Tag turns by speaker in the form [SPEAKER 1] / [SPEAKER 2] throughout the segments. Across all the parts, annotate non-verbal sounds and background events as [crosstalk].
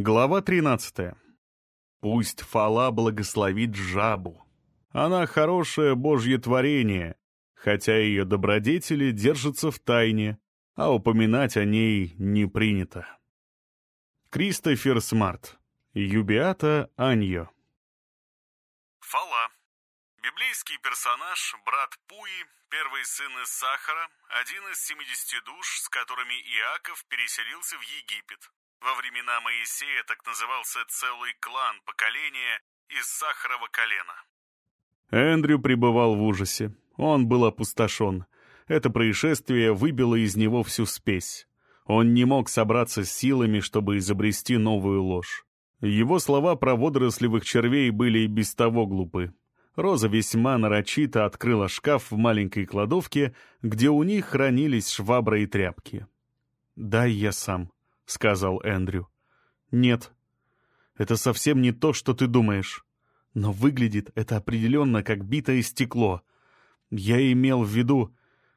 [SPEAKER 1] Глава 13. Пусть Фала благословит жабу. Она хорошее божье творение, хотя ее добродетели держатся в тайне, а упоминать о ней не принято. Кристофер Смарт. Юбиата Аньо.
[SPEAKER 2] Фала. Библейский персонаж, брат Пуи, первый сын из Сахара, один из 70 душ, с которыми Иаков переселился в Египет. Во времена Моисея так назывался целый клан поколения из Сахарова колена.
[SPEAKER 1] Эндрю пребывал в ужасе. Он был опустошен. Это происшествие выбило из него всю спесь. Он не мог собраться с силами, чтобы изобрести новую ложь. Его слова про водорослевых червей были и без того глупы. Роза весьма нарочито открыла шкаф в маленькой кладовке, где у них хранились швабра и тряпки. «Дай я сам», — сказал Эндрю. «Нет, это совсем не то, что ты думаешь. Но выглядит это определенно как битое стекло. Я имел в виду...»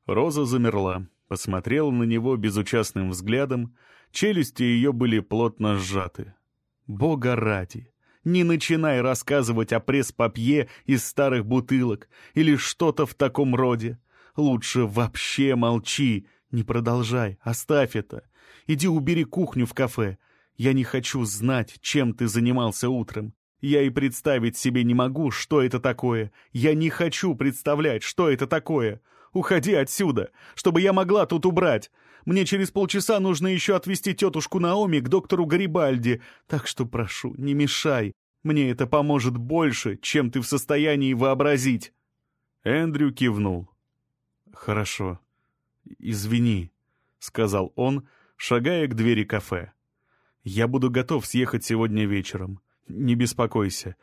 [SPEAKER 1] Роза замерла, посмотрела на него безучастным взглядом, челюсти ее были плотно сжаты. «Бога ради! Не начинай рассказывать о пресс-папье из старых бутылок или что-то в таком роде. Лучше вообще молчи, не продолжай, оставь это. Иди убери кухню в кафе. Я не хочу знать, чем ты занимался утром. Я и представить себе не могу, что это такое. Я не хочу представлять, что это такое. Уходи отсюда, чтобы я могла тут убрать. Мне через полчаса нужно еще отвезти тетушку Наоми к доктору Гарибальди, так что прошу, не мешай. Мне это поможет больше, чем ты в состоянии вообразить». Эндрю кивнул. «Хорошо. Извини», — сказал он, — шагая к двери кафе. «Я буду готов съехать сегодня вечером. Не беспокойся.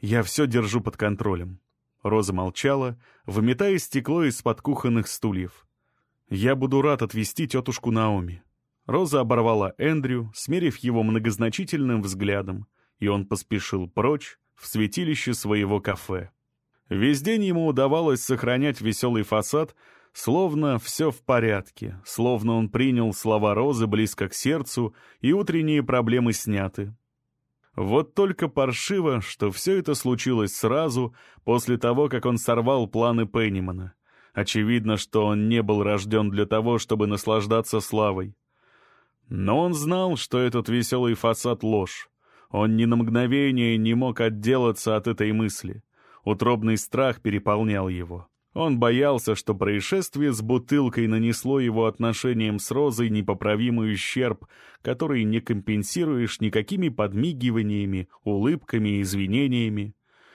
[SPEAKER 1] Я все держу под контролем». Роза молчала, выметая стекло из-под кухонных стульев. «Я буду рад отвезти тетушку Наоми». Роза оборвала Эндрю, смерив его многозначительным взглядом, и он поспешил прочь в святилище своего кафе. Весь день ему удавалось сохранять веселый фасад, Словно все в порядке, словно он принял слова Розы близко к сердцу, и утренние проблемы сняты. Вот только паршиво, что все это случилось сразу, после того, как он сорвал планы Пеннимана. Очевидно, что он не был рожден для того, чтобы наслаждаться славой. Но он знал, что этот веселый фасад — ложь. Он ни на мгновение не мог отделаться от этой мысли. Утробный страх переполнял его. Он боялся, что происшествие с бутылкой нанесло его отношениям с Розой непоправимый ущерб, который не компенсируешь никакими подмигиваниями, улыбками извинениями.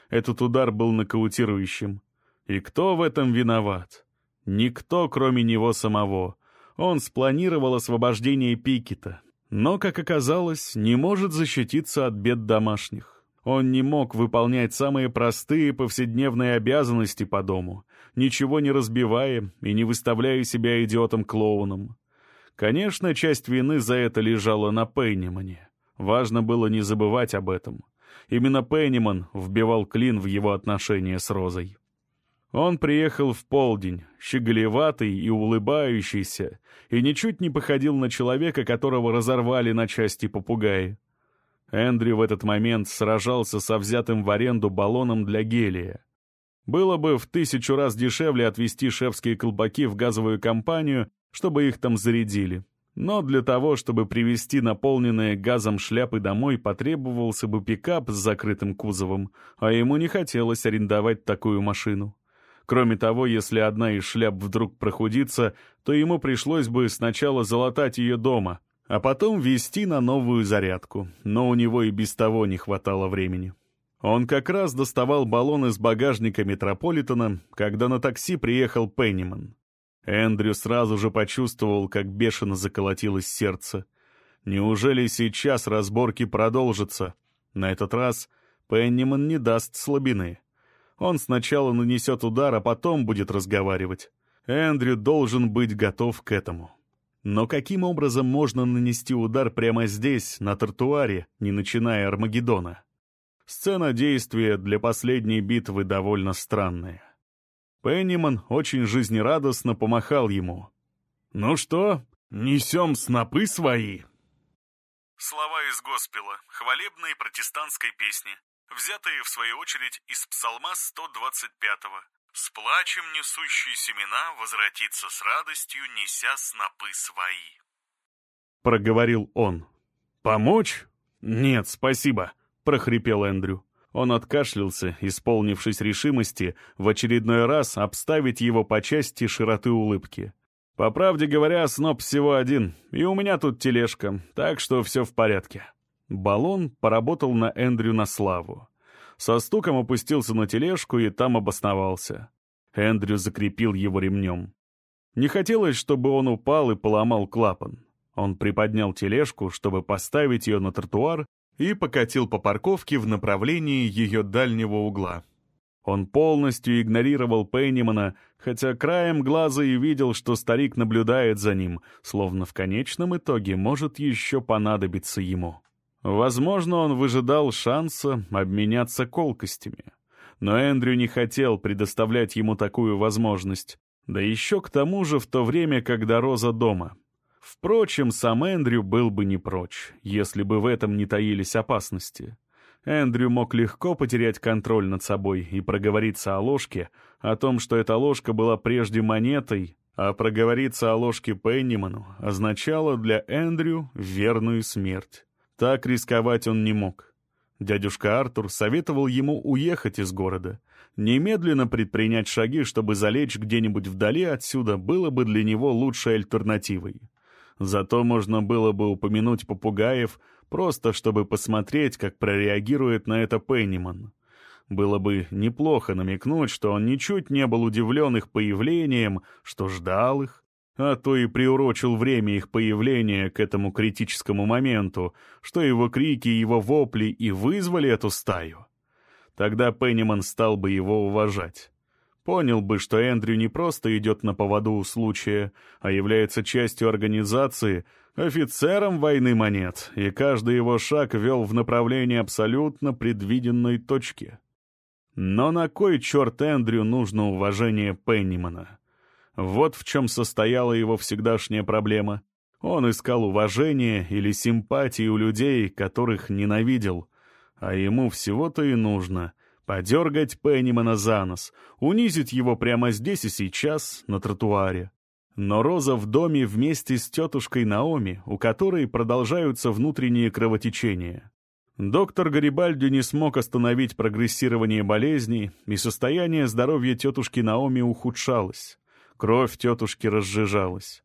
[SPEAKER 1] Этот удар был нокаутирующим. И кто в этом виноват? Никто, кроме него самого. Он спланировал освобождение Пикета, но, как оказалось, не может защититься от бед домашних. Он не мог выполнять самые простые повседневные обязанности по дому, ничего не разбивая и не выставляя себя идиотом-клоуном. Конечно, часть вины за это лежала на Пеннимане. Важно было не забывать об этом. Именно Пенниман вбивал клин в его отношения с Розой. Он приехал в полдень, щеголеватый и улыбающийся, и ничуть не походил на человека, которого разорвали на части попугаи. Эндрю в этот момент сражался со взятым в аренду баллоном для гелия. Было бы в тысячу раз дешевле отвезти шефские колпаки в газовую компанию, чтобы их там зарядили. Но для того, чтобы привезти наполненные газом шляпы домой, потребовался бы пикап с закрытым кузовом, а ему не хотелось арендовать такую машину. Кроме того, если одна из шляп вдруг прохудится, то ему пришлось бы сначала залатать ее дома, а потом везти на новую зарядку, но у него и без того не хватало времени. Он как раз доставал баллон из багажника Метрополитена, когда на такси приехал Пенниман. Эндрю сразу же почувствовал, как бешено заколотилось сердце. Неужели сейчас разборки продолжатся? На этот раз Пенниман не даст слабины. Он сначала нанесет удар, а потом будет разговаривать. Эндрю должен быть готов к этому. Но каким образом можно нанести удар прямо здесь, на тротуаре, не начиная Армагеддона? Сцена действия для последней битвы довольно странная. Пенниман очень жизнерадостно помахал ему. «Ну что, несем снопы свои?»
[SPEAKER 2] Слова из Госпела, хвалебной протестантской песни, взятые, в свою очередь, из Псалма 125-го. «С плачем несущие семена возвратится с радостью, неся снопы свои».
[SPEAKER 1] Проговорил он. «Помочь? Нет, спасибо», — прохрипел Эндрю. Он откашлялся, исполнившись решимости в очередной раз обставить его по части широты улыбки. «По правде говоря, сноп всего один, и у меня тут тележка, так что все в порядке». Баллон поработал на Эндрю на славу. Со стуком опустился на тележку и там обосновался. Эндрю закрепил его ремнем. Не хотелось, чтобы он упал и поломал клапан. Он приподнял тележку, чтобы поставить ее на тротуар, и покатил по парковке в направлении ее дальнего угла. Он полностью игнорировал Пеннимана, хотя краем глаза и видел, что старик наблюдает за ним, словно в конечном итоге может еще понадобиться ему. Возможно, он выжидал шанса обменяться колкостями. Но Эндрю не хотел предоставлять ему такую возможность. Да еще к тому же в то время, когда Роза дома. Впрочем, сам Эндрю был бы не прочь, если бы в этом не таились опасности. Эндрю мог легко потерять контроль над собой и проговориться о ложке, о том, что эта ложка была прежде монетой, а проговориться о ложке Пенниману означало для Эндрю верную смерть. Так рисковать он не мог. Дядюшка Артур советовал ему уехать из города. Немедленно предпринять шаги, чтобы залечь где-нибудь вдали отсюда, было бы для него лучшей альтернативой. Зато можно было бы упомянуть попугаев, просто чтобы посмотреть, как прореагирует на это Пенниман. Было бы неплохо намекнуть, что он ничуть не был удивлен их появлением, что ждал их, а то и приурочил время их появления к этому критическому моменту, что его крики и его вопли и вызвали эту стаю. Тогда Пенниман стал бы его уважать. Понял бы, что Эндрю не просто идет на поводу у случая, а является частью организации, офицером войны монет, и каждый его шаг вел в направлении абсолютно предвиденной точки. Но на кой черт Эндрю нужно уважение Пеннимана? Вот в чем состояла его всегдашняя проблема. Он искал уважения или симпатии у людей, которых ненавидел. А ему всего-то и нужно — подергать Пеннимана за нос, унизить его прямо здесь и сейчас, на тротуаре. Но Роза в доме вместе с тетушкой Наоми, у которой продолжаются внутренние кровотечения. Доктор Гарибальди не смог остановить прогрессирование болезней, и состояние здоровья тетушки Наоми ухудшалось. Кровь тетушки разжижалась.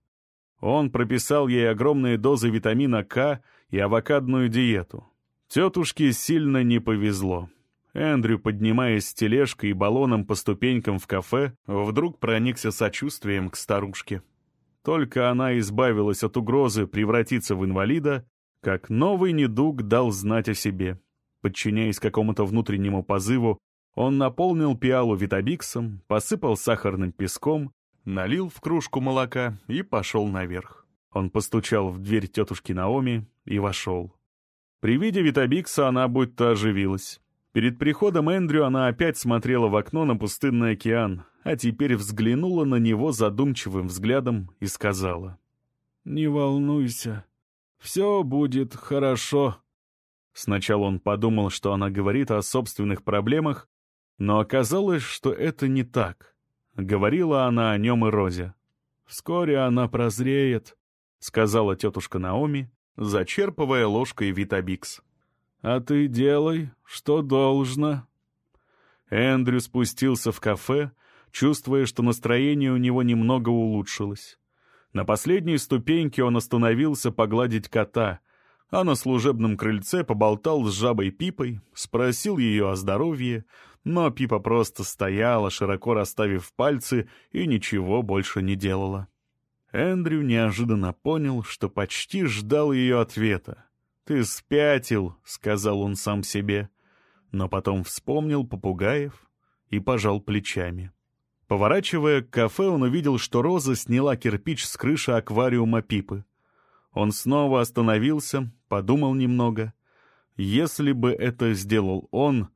[SPEAKER 1] Он прописал ей огромные дозы витамина К и авокадную диету. Тетушке сильно не повезло. Эндрю, поднимаясь с тележкой и баллоном по ступенькам в кафе, вдруг проникся сочувствием к старушке. Только она избавилась от угрозы превратиться в инвалида, как новый недуг дал знать о себе. Подчиняясь какому-то внутреннему позыву, он наполнил пиалу витабиксом, посыпал сахарным песком налил в кружку молока и пошел наверх. Он постучал в дверь тетушки Наоми и вошел. При виде Витабикса она будто оживилась. Перед приходом Эндрю она опять смотрела в окно на пустынный океан, а теперь взглянула на него задумчивым взглядом и сказала. «Не волнуйся, все будет хорошо». Сначала он подумал, что она говорит о собственных проблемах, но оказалось, что это не так. Говорила она о нем и Розе. «Вскоре она прозреет», — сказала тетушка Наоми, зачерпывая ложкой Витабикс. «А ты делай, что должно». Эндрю спустился в кафе, чувствуя, что настроение у него немного улучшилось. На последней ступеньке он остановился погладить кота, а на служебном крыльце поболтал с жабой Пипой, спросил ее о здоровье, но Пипа просто стояла, широко расставив пальцы, и ничего больше не делала. Эндрю неожиданно понял, что почти ждал ее ответа. «Ты спятил», — сказал он сам себе, но потом вспомнил попугаев и пожал плечами. Поворачивая к кафе, он увидел, что Роза сняла кирпич с крыши аквариума Пипы. Он снова остановился, подумал немного. Если бы это сделал он,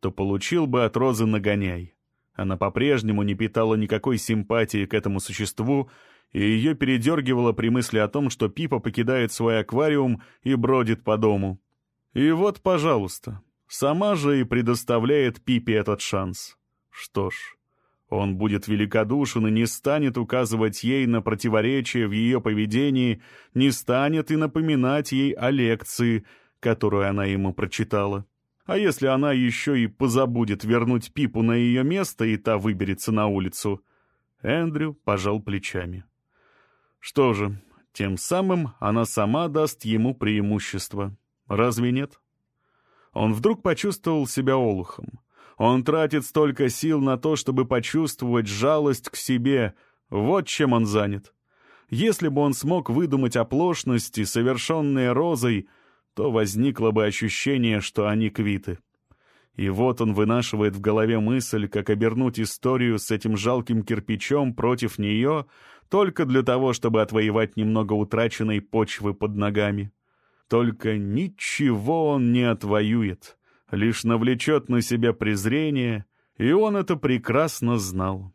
[SPEAKER 1] то получил бы от Розы нагоняй. Она по-прежнему не питала никакой симпатии к этому существу и ее передергивало при мысли о том, что Пипа покидает свой аквариум и бродит по дому. И вот, пожалуйста, сама же и предоставляет Пипе этот шанс. Что ж, он будет великодушен и не станет указывать ей на противоречия в ее поведении, не станет и напоминать ей о лекции, которую она ему прочитала. А если она еще и позабудет вернуть Пипу на ее место, и та выберется на улицу? Эндрю пожал плечами. Что же, тем самым она сама даст ему преимущество. Разве нет? Он вдруг почувствовал себя олухом. Он тратит столько сил на то, чтобы почувствовать жалость к себе. Вот чем он занят. Если бы он смог выдумать оплошности, совершенные Розой, то возникло бы ощущение, что они квиты. И вот он вынашивает в голове мысль, как обернуть историю с этим жалким кирпичом против нее, только для того, чтобы отвоевать немного утраченной почвы под ногами. Только ничего он не отвоюет лишь навлечет на себя презрение, и он это прекрасно знал.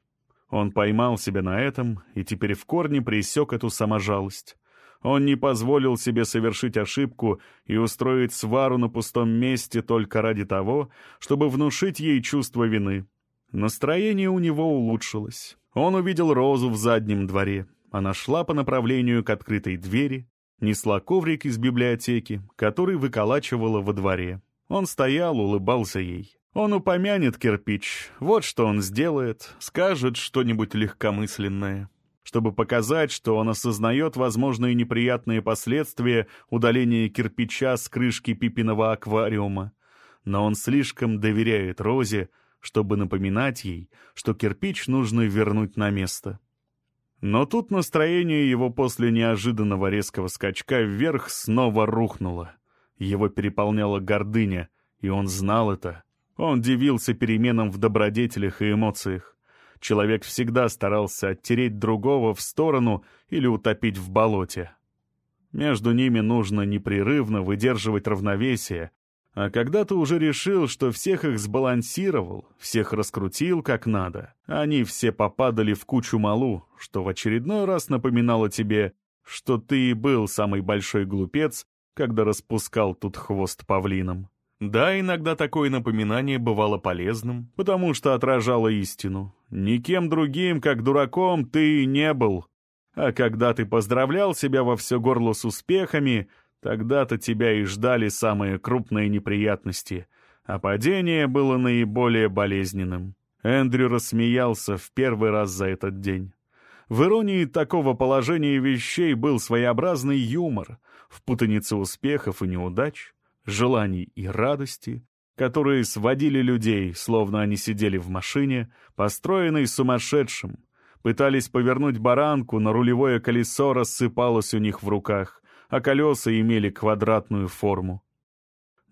[SPEAKER 1] Он поймал себя на этом и теперь в корне пресек эту саможалость. Он не позволил себе совершить ошибку и устроить свару на пустом месте только ради того, чтобы внушить ей чувство вины. Настроение у него улучшилось. Он увидел Розу в заднем дворе. Она шла по направлению к открытой двери, несла коврик из библиотеки, который выколачивала во дворе. Он стоял, улыбался ей. Он упомянет кирпич, вот что он сделает, скажет что-нибудь легкомысленное, чтобы показать, что он осознает возможные неприятные последствия удаления кирпича с крышки пипиного аквариума. Но он слишком доверяет Розе, чтобы напоминать ей, что кирпич нужно вернуть на место. Но тут настроение его после неожиданного резкого скачка вверх снова рухнуло. Его переполняла гордыня, и он знал это. Он дивился переменам в добродетелях и эмоциях. Человек всегда старался оттереть другого в сторону или утопить в болоте. Между ними нужно непрерывно выдерживать равновесие, а когда ты уже решил, что всех их сбалансировал, всех раскрутил как надо, они все попадали в кучу малу, что в очередной раз напоминало тебе, что ты и был самый большой глупец, когда распускал тут хвост павлином. Да, иногда такое напоминание бывало полезным, потому что отражало истину. Никем другим, как дураком, ты не был. А когда ты поздравлял себя во все горло с успехами, тогда-то тебя и ждали самые крупные неприятности, а падение было наиболее болезненным. Эндрю рассмеялся в первый раз за этот день. В иронии такого положения вещей был своеобразный юмор — в путанице успехов и неудач, желаний и радости, которые сводили людей, словно они сидели в машине, построенной сумасшедшим, пытались повернуть баранку, но рулевое колесо рассыпалось у них в руках, а колеса имели квадратную форму.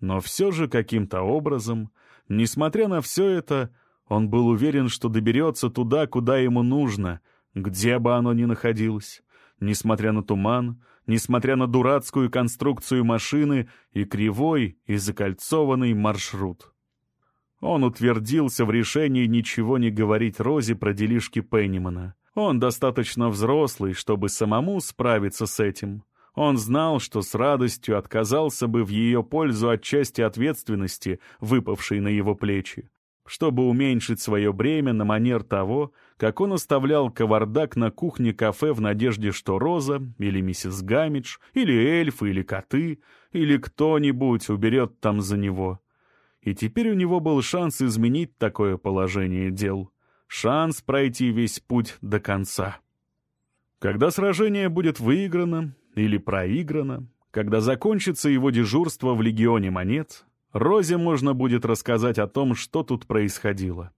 [SPEAKER 1] Но все же каким-то образом, несмотря на все это, он был уверен, что доберется туда, куда ему нужно, где бы оно ни находилось, несмотря на туман, несмотря на дурацкую конструкцию машины и кривой и закольцованный маршрут. Он утвердился в решении ничего не говорить Розе про делишки Пеннимана. Он достаточно взрослый, чтобы самому справиться с этим. Он знал, что с радостью отказался бы в ее пользу от части ответственности, выпавшей на его плечи чтобы уменьшить свое бремя на манер того, как он оставлял кавардак на кухне кафе в надежде, что Роза или миссис Гамидж, или эльфы, или коты, или кто-нибудь уберет там за него. И теперь у него был шанс изменить такое положение дел. Шанс пройти весь путь до конца. Когда сражение будет выиграно или проиграно, когда закончится его дежурство в Легионе Монет, Розе можно будет рассказать о том, что тут происходило.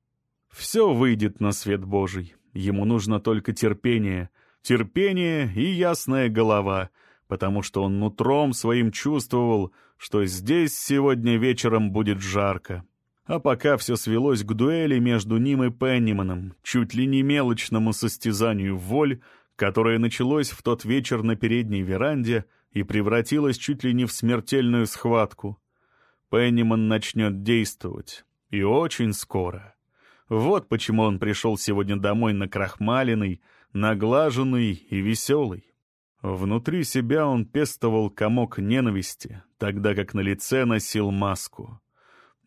[SPEAKER 1] Все выйдет на свет Божий. Ему нужно только терпение. Терпение и ясная голова, потому что он нутром своим чувствовал, что здесь сегодня вечером будет жарко. А пока все свелось к дуэли между ним и Пенниманом, чуть ли не мелочному состязанию воль, которое началось в тот вечер на передней веранде и превратилось чуть ли не в смертельную схватку. Пенниман начнет действовать. И очень скоро. Вот почему он пришел сегодня домой на накрахмаленный, наглаженный и веселый. Внутри себя он пестовал комок ненависти, тогда как на лице носил маску.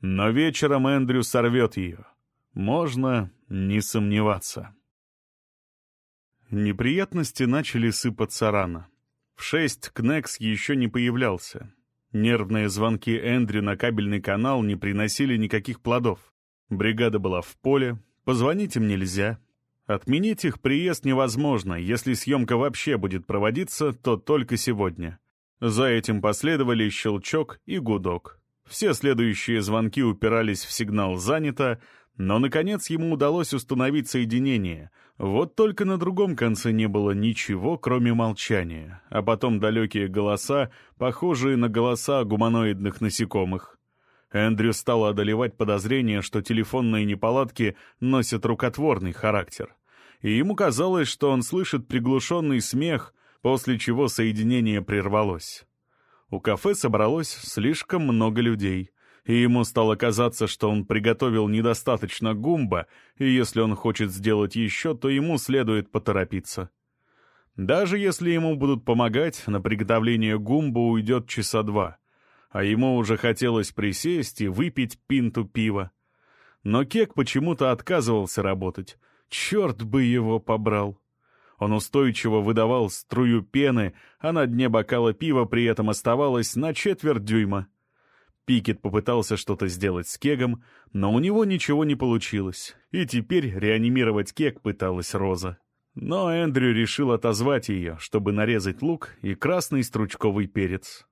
[SPEAKER 1] Но вечером Эндрю сорвет ее. Можно не сомневаться. Неприятности начали сыпаться рано. В шесть Кнекс еще не появлялся. Нервные звонки Эндрю на кабельный канал не приносили никаких плодов. Бригада была в поле, позвонить им нельзя. Отменить их приезд невозможно, если съемка вообще будет проводиться, то только сегодня. За этим последовали щелчок и гудок. Все следующие звонки упирались в сигнал «занято», но, наконец, ему удалось установить соединение. Вот только на другом конце не было ничего, кроме молчания, а потом далекие голоса, похожие на голоса гуманоидных насекомых. Эндрю стал одолевать подозрение, что телефонные неполадки носят рукотворный характер. И ему казалось, что он слышит приглушенный смех, после чего соединение прервалось. У кафе собралось слишком много людей — и ему стало казаться, что он приготовил недостаточно гумба, и если он хочет сделать еще, то ему следует поторопиться. Даже если ему будут помогать, на приготовление гумба уйдет часа два, а ему уже хотелось присесть и выпить пинту пива. Но Кек почему-то отказывался работать. Черт бы его побрал! Он устойчиво выдавал струю пены, а на дне бокала пива при этом оставалось на четверть дюйма. Пикет попытался что-то сделать с кегом, но у него ничего не получилось, и теперь реанимировать кег пыталась Роза. Но Эндрю решил отозвать ее, чтобы нарезать лук и красный стручковый перец.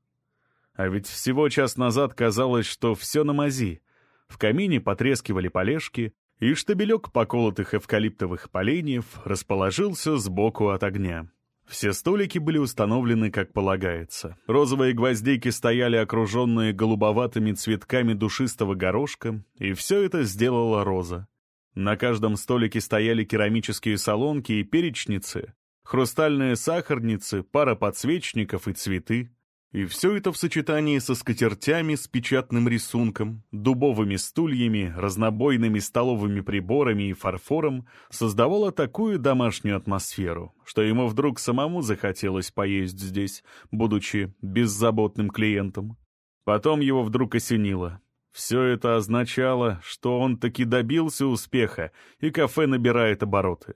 [SPEAKER 1] А ведь всего час назад казалось, что все на мази. В камине потрескивали полежки, и штабелек поколотых эвкалиптовых поленьев расположился сбоку от огня. Все столики были установлены как полагается. Розовые гвоздейки стояли окруженные голубоватыми цветками душистого горошка, и все это сделала Роза. На каждом столике стояли керамические солонки и перечницы, хрустальные сахарницы, пара подсвечников и цветы. И все это в сочетании со скатертями с печатным рисунком, дубовыми стульями, разнобойными столовыми приборами и фарфором создавало такую домашнюю атмосферу, что ему вдруг самому захотелось поесть здесь, будучи беззаботным клиентом. Потом его вдруг осенило. Все это означало, что он таки добился успеха, и кафе набирает обороты.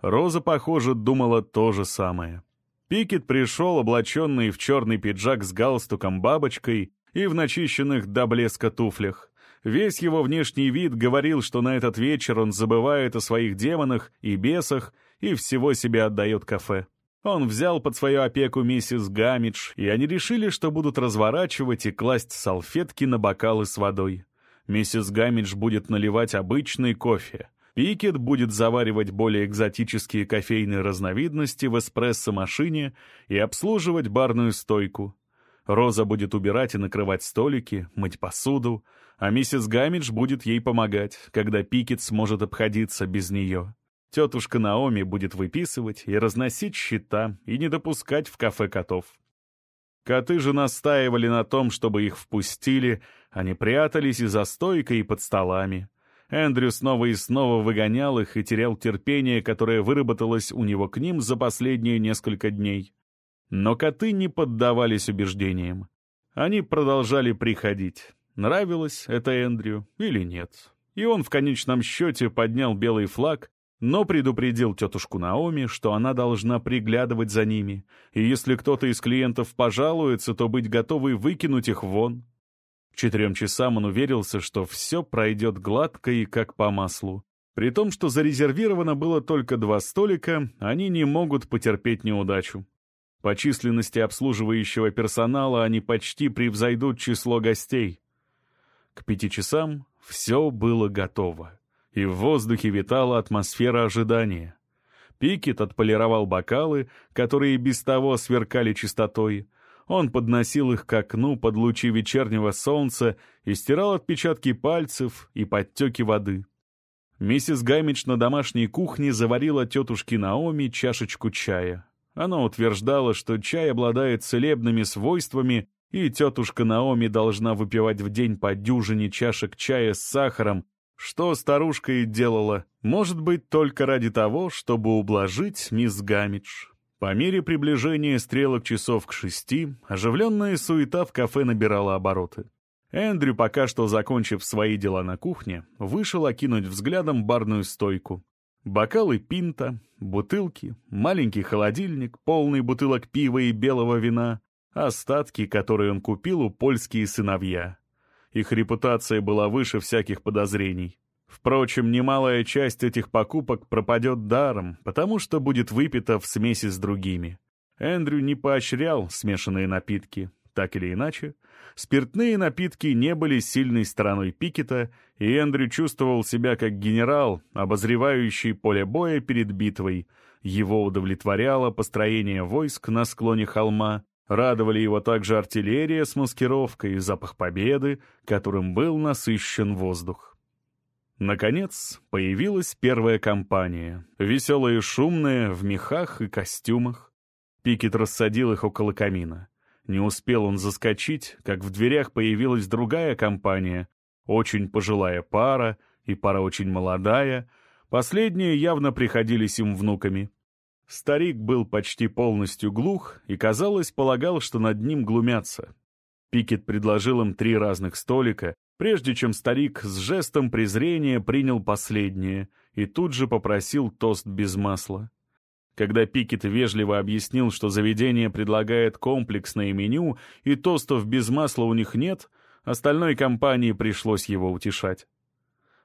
[SPEAKER 1] Роза, похоже, думала то же самое. Пикет пришел, облаченный в черный пиджак с галстуком-бабочкой и в начищенных до блеска туфлях. Весь его внешний вид говорил, что на этот вечер он забывает о своих демонах и бесах и всего себе отдает кафе. Он взял под свою опеку миссис Гамидж, и они решили, что будут разворачивать и класть салфетки на бокалы с водой. Миссис Гамидж будет наливать обычный кофе, Пикет будет заваривать более экзотические кофейные разновидности в эспрессо-машине и обслуживать барную стойку. Роза будет убирать и накрывать столики, мыть посуду, а миссис Гамидж будет ей помогать, когда Пикет сможет обходиться без нее. Тетушка Наоми будет выписывать и разносить счета и не допускать в кафе котов. Коты же настаивали на том, чтобы их впустили, они прятались и за стойкой, и под столами. Эндрю снова и снова выгонял их и терял терпение, которое выработалось у него к ним за последние несколько дней. Но коты не поддавались убеждениям. Они продолжали приходить. Нравилось это Эндрю или нет. И он в конечном счете поднял белый флаг, но предупредил тетушку Наоми, что она должна приглядывать за ними, и если кто-то из клиентов пожалуется, то быть готовой выкинуть их вон. К четырем часам он уверился, что все пройдет гладко и как по маслу. При том, что зарезервировано было только два столика, они не могут потерпеть неудачу. По численности обслуживающего персонала они почти превзойдут число гостей. К пяти часам все было готово, и в воздухе витала атмосфера ожидания. Пикет отполировал бокалы, которые без того сверкали чистотой, он подносил их к окну под лучи вечернего солнца и стирал отпечатки пальцев и подтеки воды. Миссис Гамидж на домашней кухне заварила тетушке Наоми чашечку чая. Она утверждала, что чай обладает целебными свойствами, и тетушка Наоми должна выпивать в день по дюжине чашек чая с сахаром, Что старушка и делала, может быть, только ради того, чтобы ублажить мисс Гамидж. По мере приближения стрелок часов к шести, оживленная суета в кафе набирала обороты. Эндрю, пока что закончив свои дела на кухне, вышел окинуть взглядом барную стойку. Бокалы пинта, бутылки, маленький холодильник, полный бутылок пива и белого вина, остатки, которые он купил у польские сыновья. Их репутация была выше всяких подозрений. Впрочем, немалая часть этих покупок пропадет даром, потому что будет выпита в смеси с другими. Эндрю не поощрял смешанные напитки. Так или иначе, спиртные напитки не были сильной стороной Пикета, и Эндрю чувствовал себя как генерал, обозревающий поле боя перед битвой. Его удовлетворяло построение войск на склоне холма, Радовали его также артиллерия с маскировкой и запах победы, которым был насыщен воздух. Наконец, появилась первая компания, веселая и шумная, в мехах и костюмах. Пикет рассадил их около камина. Не успел он заскочить, как в дверях появилась другая компания, очень пожилая пара и пара очень молодая. Последние явно приходились им внуками. Старик был почти полностью глух и, казалось, полагал, что над ним глумятся. Пикет предложил им три разных столика, прежде чем старик с жестом презрения принял последнее и тут же попросил тост без масла. Когда Пикет вежливо объяснил, что заведение предлагает комплексное меню и тостов без масла у них нет, остальной компании пришлось его утешать.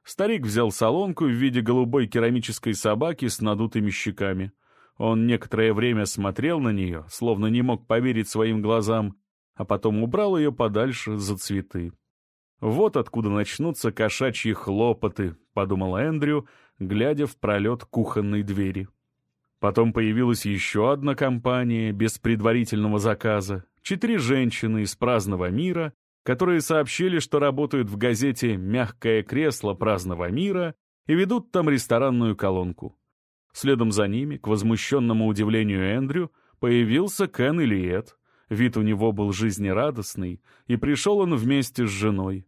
[SPEAKER 1] Старик взял солонку в виде голубой керамической собаки с надутыми щеками. Он некоторое время смотрел на нее, словно не мог поверить своим глазам, а потом убрал ее подальше за цветы. «Вот откуда начнутся кошачьи хлопоты», — подумал Эндрю, глядя в пролет кухонной двери. Потом появилась еще одна компания без предварительного заказа, четыре женщины из праздного мира, которые сообщили, что работают в газете «Мягкое кресло праздного мира» и ведут там ресторанную колонку. Следом за ними, к возмущенному удивлению Эндрю, появился Кен Ильет. Вид у него был жизнерадостный, и пришел он вместе с женой.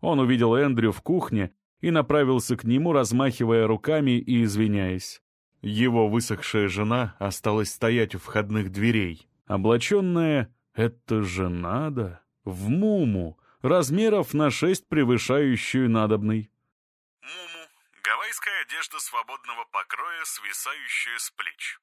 [SPEAKER 1] Он увидел Эндрю в кухне и направился к нему, размахивая руками и извиняясь. Его высохшая жена осталась стоять у входных дверей, облаченная «это же надо» в муму, размеров на шесть превышающую надобный.
[SPEAKER 2] Гавайская одежда свободного покроя, свисающая с плеч.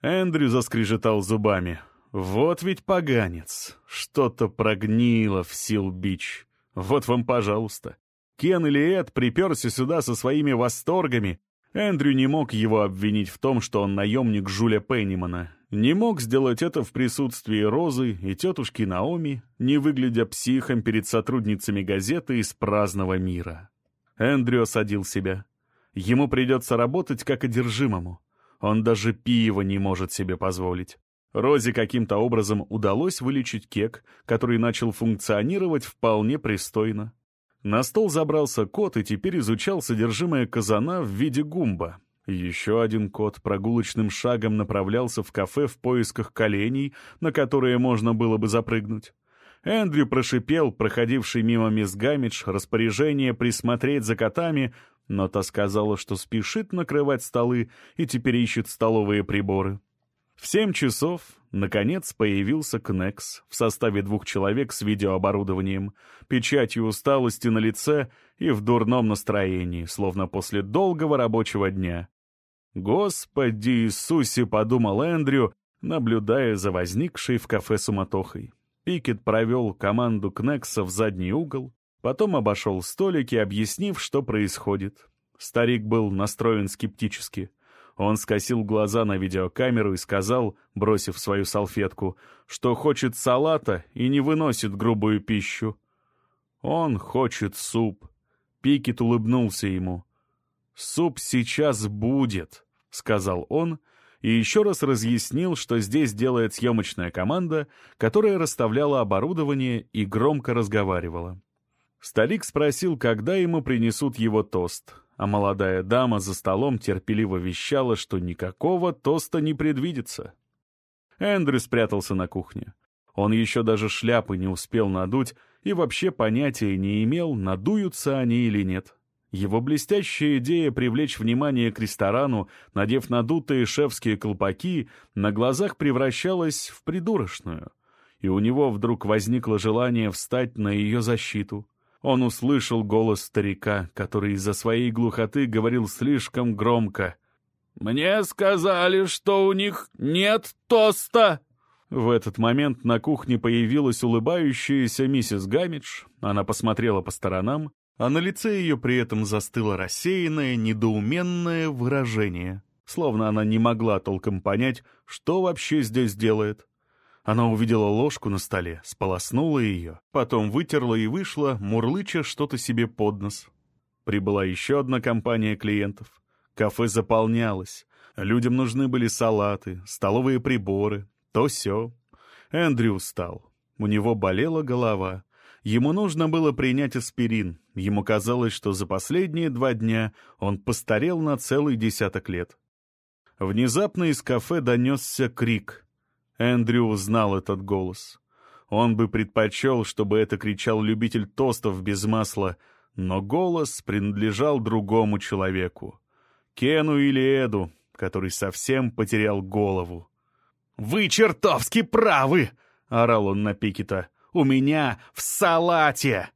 [SPEAKER 1] Эндрю заскрежетал зубами. «Вот ведь поганец! Что-то прогнило в Сил-Бич. Вот вам, пожалуйста. Кен или Эд приперся сюда со своими восторгами. Эндрю не мог его обвинить в том, что он наемник Жуля Пеннимана. Не мог сделать это в присутствии Розы и тетушки Наоми, не выглядя психом перед сотрудницами газеты из праздного мира. Эндрю осадил себя. Ему придется работать как одержимому. Он даже пива не может себе позволить. Розе каким-то образом удалось вылечить кек, который начал функционировать вполне пристойно. На стол забрался кот и теперь изучал содержимое казана в виде гумба. Еще один кот прогулочным шагом направлялся в кафе в поисках коленей, на которые можно было бы запрыгнуть. Эндрю прошипел, проходивший мимо мисс Гамидж, распоряжение присмотреть за котами, но та сказала, что спешит накрывать столы и теперь ищет столовые приборы. В семь часов, наконец, появился Кнекс в составе двух человек с видеооборудованием, печатью усталости на лице и в дурном настроении, словно после долгого рабочего дня. «Господи Иисусе!» — подумал Эндрю, наблюдая за возникшей в кафе суматохой. Пикет провел команду Кнекса в задний угол, Потом обошел столики, объяснив, что происходит. Старик был настроен скептически. Он скосил глаза на видеокамеру и сказал, бросив свою салфетку, что хочет салата и не выносит грубую пищу. Он хочет суп. Пикет улыбнулся ему. «Суп сейчас будет», — сказал он, и еще раз разъяснил, что здесь делает съемочная команда, которая расставляла оборудование и громко разговаривала. Старик спросил, когда ему принесут его тост, а молодая дама за столом терпеливо вещала, что никакого тоста не предвидится. Эндрю спрятался на кухне. Он еще даже шляпы не успел надуть и вообще понятия не имел, надуются они или нет. Его блестящая идея привлечь внимание к ресторану, надев надутые шефские колпаки, на глазах превращалась в придурочную. И у него вдруг возникло желание встать на ее защиту. Он услышал голос старика, который из-за своей глухоты говорил слишком громко. «Мне сказали, что у них нет тоста!» В этот момент на кухне появилась улыбающаяся миссис Гамидж. Она посмотрела по сторонам, а на лице ее при этом застыло рассеянное, недоуменное выражение, словно она не могла толком понять, что вообще здесь делает. Она увидела ложку на столе, сполоснула ее, потом вытерла и вышла, мурлыча что-то себе под нос. Прибыла еще одна компания клиентов. Кафе заполнялось. Людям нужны были салаты, столовые приборы, то все. Эндрю устал. У него болела голова. Ему нужно было принять аспирин. Ему казалось, что за последние два дня он постарел на целый десяток лет. Внезапно из кафе донесся крик. Эндрю узнал этот голос. Он бы предпочел, чтобы это кричал любитель тостов без масла, но голос принадлежал другому человеку. Кену или Эду, который совсем потерял голову. «Вы чертовски правы!» — орал он на Пикета. У меня в салате!»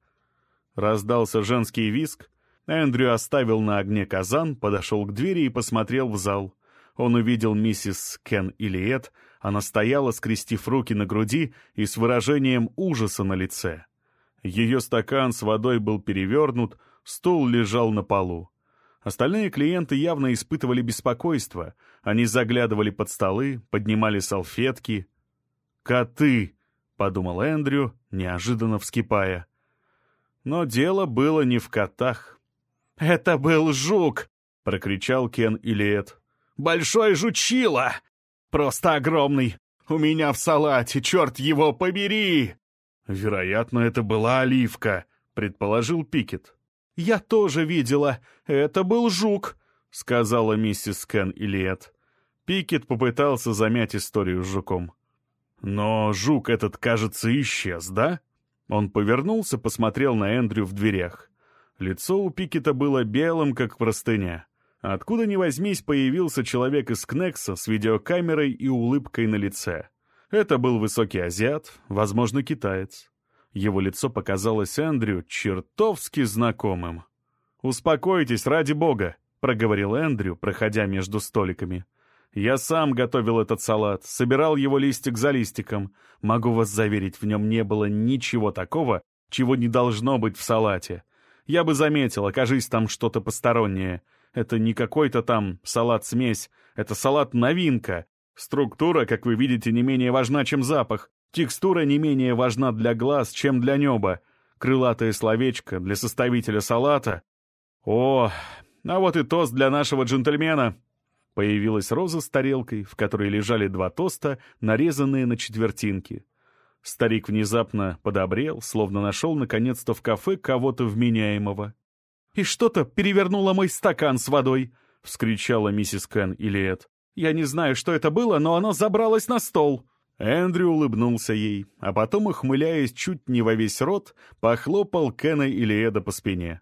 [SPEAKER 1] Раздался женский виск. Эндрю оставил на огне казан, подошел к двери и посмотрел в зал. Он увидел миссис Кен Илиет. Она стояла, скрестив руки на груди и с выражением ужаса на лице. Ее стакан с водой был перевернут, стул лежал на полу. Остальные клиенты явно испытывали беспокойство. Они заглядывали под столы, поднимали салфетки. «Коты!» — подумал Эндрю, неожиданно вскипая. Но дело было не в котах. «Это был жук!» — прокричал Кен Илиет. «Большой жучила! Просто огромный! У меня в салате, черт его побери!» «Вероятно, это была оливка», — предположил Пикет. «Я тоже видела. Это был жук», — сказала миссис Кен Илиет. Пикет попытался замять историю с жуком. «Но жук этот, кажется, исчез, да?» Он повернулся, посмотрел на Эндрю в дверях. Лицо у Пикета было белым, как простыня. Откуда ни возьмись, появился человек из Кнекса с видеокамерой и улыбкой на лице. Это был высокий азиат, возможно, китаец. Его лицо показалось Эндрю чертовски знакомым. «Успокойтесь, ради бога», — проговорил Эндрю, проходя между столиками. Я сам готовил этот салат, собирал его листик за листиком. Могу вас заверить, в нем не было ничего такого, чего не должно быть в салате. Я бы заметил, окажись там что-то постороннее. Это не какой-то там салат-смесь, это салат-новинка. Структура, как вы видите, не менее важна, чем запах. Текстура не менее важна для глаз, чем для неба. Крылатое словечко для составителя салата. О, а вот и тост для нашего джентльмена. Появилась роза с тарелкой, в которой лежали два тоста, нарезанные на четвертинки. Старик внезапно подобрел, словно нашел наконец-то в кафе кого-то вменяемого. «И что-то перевернуло мой стакан с водой!» — вскричала миссис Кен Илиет. «Я не знаю, что это было, но оно забралось на стол!» Эндрю улыбнулся ей, а потом, ухмыляясь чуть не во весь рот, похлопал Кена Илиеда по спине.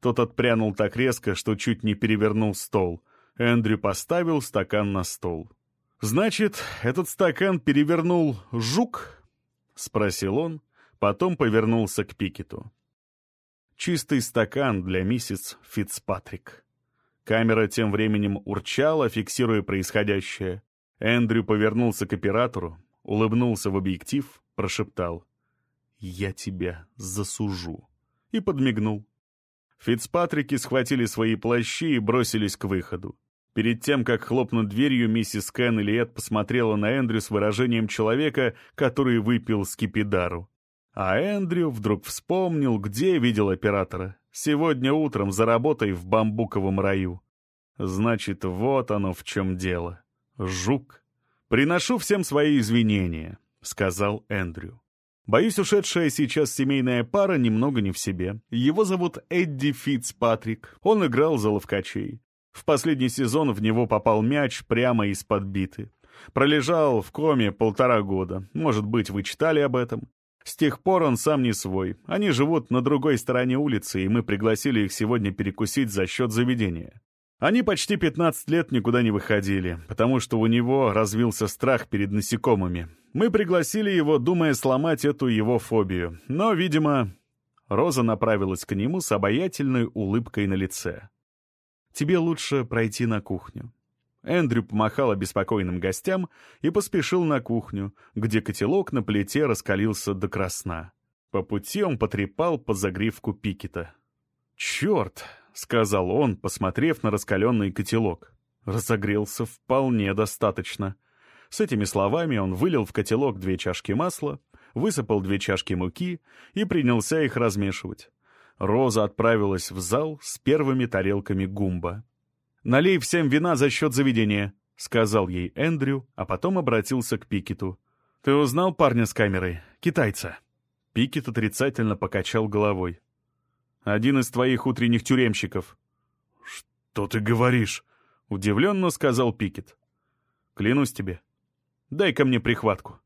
[SPEAKER 1] Тот отпрянул так резко, что чуть не перевернул стол — Эндрю поставил стакан на стол. «Значит, этот стакан перевернул жук?» — спросил он, потом повернулся к Пикету. Чистый стакан для миссис Фицпатрик. Камера тем временем урчала, фиксируя происходящее. Эндрю повернулся к оператору, улыбнулся в объектив, прошептал «Я тебя засужу» и подмигнул. Фицпатрики схватили свои плащи и бросились к выходу. Перед тем, как хлопнуть дверью, миссис Кен Ильет посмотрела на Эндрю с выражением человека, который выпил скипидару. А Эндрю вдруг вспомнил, где видел оператора. Сегодня утром за работой в бамбуковом раю. Значит, вот оно в чем дело. Жук. «Приношу всем свои извинения», — сказал Эндрю. Боюсь, ушедшая сейчас семейная пара немного не в себе. Его зовут Эдди Фитцпатрик. Он играл за ловкачей. В последний сезон в него попал мяч прямо из-под биты. Пролежал в коме полтора года. Может быть, вы читали об этом. С тех пор он сам не свой. Они живут на другой стороне улицы, и мы пригласили их сегодня перекусить за счет заведения. Они почти 15 лет никуда не выходили, потому что у него развился страх перед насекомыми. Мы пригласили его, думая сломать эту его фобию. Но, видимо, Роза направилась к нему с обаятельной улыбкой на лице. «Тебе лучше пройти на кухню». Эндрю помахал обеспокоенным гостям и поспешил на кухню, где котелок на плите раскалился до красна. По пути он потрепал по загривку Пикета. «Черт!» — сказал он, посмотрев на раскаленный котелок. Разогрелся вполне достаточно. С этими словами он вылил в котелок две чашки масла, высыпал две чашки муки и принялся их размешивать. Роза отправилась в зал с первыми тарелками гумба. «Налей всем вина за счет заведения», — сказал ей Эндрю, а потом обратился к Пикету. «Ты узнал парня с камерой? Китайца?» Пикет отрицательно покачал головой. «Один из твоих утренних тюремщиков».
[SPEAKER 3] «Что ты говоришь?»
[SPEAKER 1] — удивленно сказал Пикет. «Клянусь тебе. Дай-ка мне прихватку».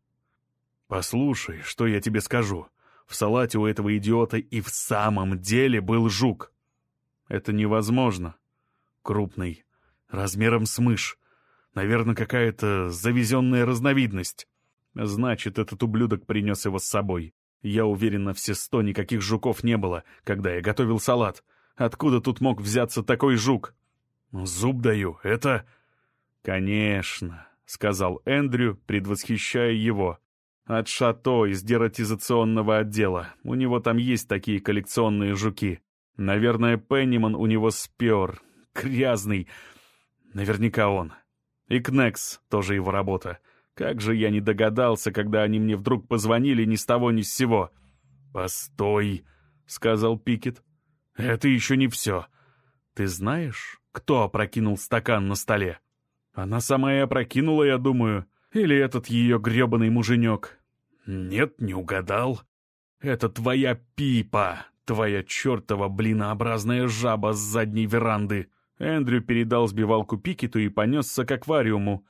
[SPEAKER 3] «Послушай, что я тебе скажу. В салате у этого идиота и в самом деле был жук».
[SPEAKER 1] «Это невозможно»,
[SPEAKER 3] Крупный, размером с мышь. Наверное, какая-то завезенная разновидность.
[SPEAKER 1] Значит, этот ублюдок принес его с собой. Я уверен на все сто, никаких жуков не было, когда я готовил салат. Откуда тут мог взяться такой жук?
[SPEAKER 3] Зуб даю, это...
[SPEAKER 1] Конечно, — сказал Эндрю, предвосхищая его. От Шато из дератизационного отдела. У него там есть такие коллекционные жуки. Наверное, Пенниман у него спер, грязный. Наверняка он. И Кнекс, тоже его работа. Как же я не догадался, когда они мне вдруг позвонили ни с того ни с сего.
[SPEAKER 3] «Постой», — сказал Пикет. «Это еще не все. Ты знаешь, кто опрокинул стакан на столе?»
[SPEAKER 1] «Она сама и опрокинула, я думаю. Или этот ее гребаный муженек?»
[SPEAKER 3] «Нет, не угадал. Это твоя пипа, твоя чертова блинообразная жаба с задней веранды».
[SPEAKER 1] Эндрю передал сбивалку Пикету и понесся к аквариуму.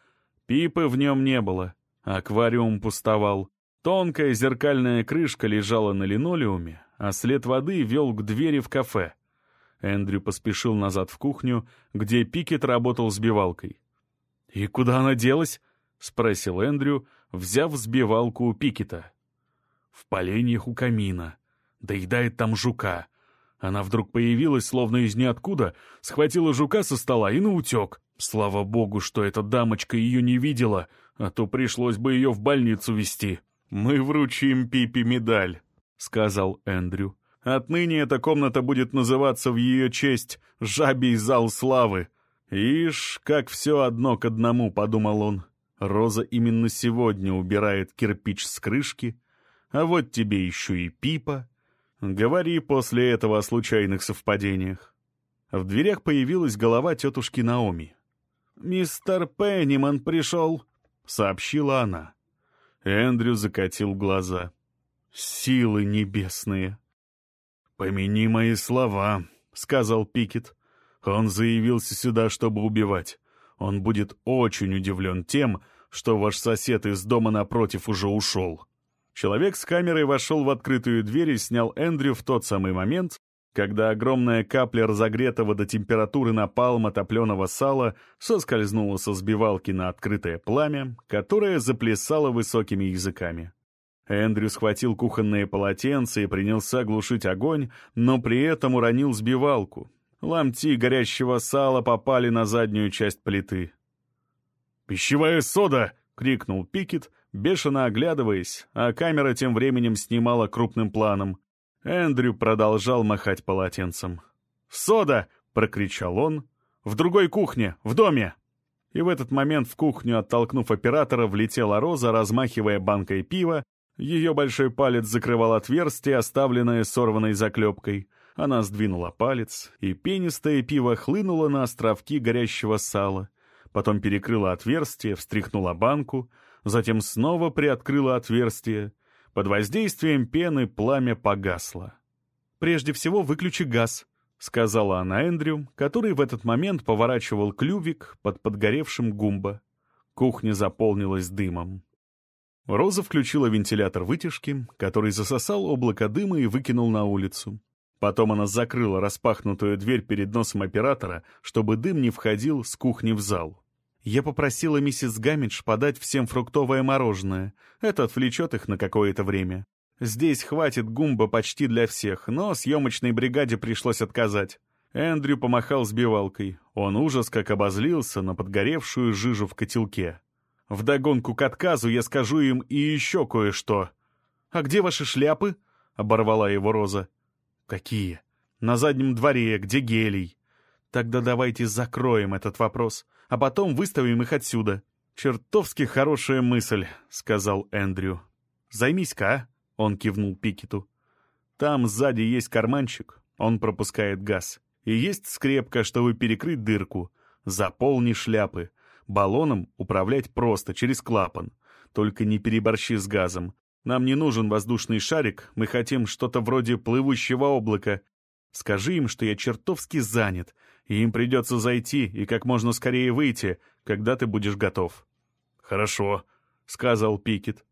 [SPEAKER 1] Пипы в нем не было. Аквариум пустовал. Тонкая зеркальная крышка лежала на линолеуме, а след воды вел к двери в кафе. Эндрю поспешил назад в кухню, где Пикет работал сбивалкой. «И куда она делась?» — спросил Эндрю, взяв сбивалку у Пикета.
[SPEAKER 3] «В поленьях у камина. Доедает там жука. Она вдруг появилась, словно из ниоткуда, схватила жука со стола и наутек. Слава богу, что эта дамочка ее не видела, а то пришлось бы ее в больницу везти.
[SPEAKER 1] «Мы вручим Пипи медаль», — сказал Эндрю. «Отныне эта комната будет называться в ее честь «Жабий зал славы». «Ишь, как все одно к одному», — подумал он. «Роза именно сегодня убирает кирпич с крышки, а вот тебе еще и Пипа». Говори после этого о случайных совпадениях. В дверях появилась голова тетушки Наоми. «Мистер Пенниман пришел», — сообщила она. Эндрю закатил глаза. «Силы небесные!»
[SPEAKER 3] «Помяни мои слова», — сказал Пикет. «Он заявился сюда, чтобы убивать. Он будет очень удивлен тем, что ваш сосед из дома напротив уже ушел».
[SPEAKER 1] Человек с камерой вошел в открытую дверь и снял Эндрю в тот самый момент, когда огромная капля разогретого до температуры напалма топленого сала соскользнула со сбивалки на открытое пламя, которое заплясало высокими языками. Эндрю схватил кухонное полотенце и принялся глушить огонь, но при этом уронил сбивалку. Ломти горящего сала попали на заднюю часть плиты.
[SPEAKER 3] «Пищевая сода!» — крикнул Пикет, бешено оглядываясь, а камера тем временем снимала крупным планом.
[SPEAKER 1] Эндрю продолжал махать полотенцем. «Сода!» — прокричал он. «В другой кухне! В доме!» И в этот момент в кухню, оттолкнув оператора, влетела Роза, размахивая банкой пива. Ее большой палец закрывал отверстие, оставленное сорванной заклепкой. Она сдвинула палец, и пенистое пиво хлынуло на островки горящего сала. Потом перекрыла отверстие, встряхнула банку — затем снова приоткрыла отверстие. Под воздействием пены пламя погасло. «Прежде всего выключи газ», — сказала она Эндрю, который в этот момент поворачивал клювик под подгоревшим гумбо. Кухня заполнилась дымом. Роза включила вентилятор вытяжки, который засосал облако дыма и выкинул на улицу. Потом она закрыла распахнутую дверь перед носом оператора, чтобы дым не входил с кухни в зал. Я попросила миссис Гаммидж подать всем фруктовое мороженое. Это отвлечет их на какое-то время. Здесь хватит гумба почти для всех, но съемочной бригаде пришлось отказать. Эндрю помахал сбивалкой. Он ужас как обозлился на подгоревшую жижу в котелке. Вдогонку к отказу я скажу им и еще кое-что. «А где ваши шляпы?» — оборвала его Роза. «Какие?» «На заднем дворе, где гелий?» «Тогда давайте закроем этот вопрос, а потом выставим их отсюда». «Чертовски хорошая мысль», — сказал Эндрю. «Займись-ка, а?» — он кивнул Пикету. «Там сзади есть карманчик, он пропускает газ. И есть скрепка, чтобы перекрыть дырку. Заполни шляпы. Баллоном управлять просто, через клапан. Только не переборщи с газом. Нам не нужен воздушный шарик, мы хотим что-то вроде плывущего облака. Скажи им, что я чертовски занят, и им придется зайти и как можно скорее выйти, когда ты будешь готов». «Хорошо», — сказал Пикет.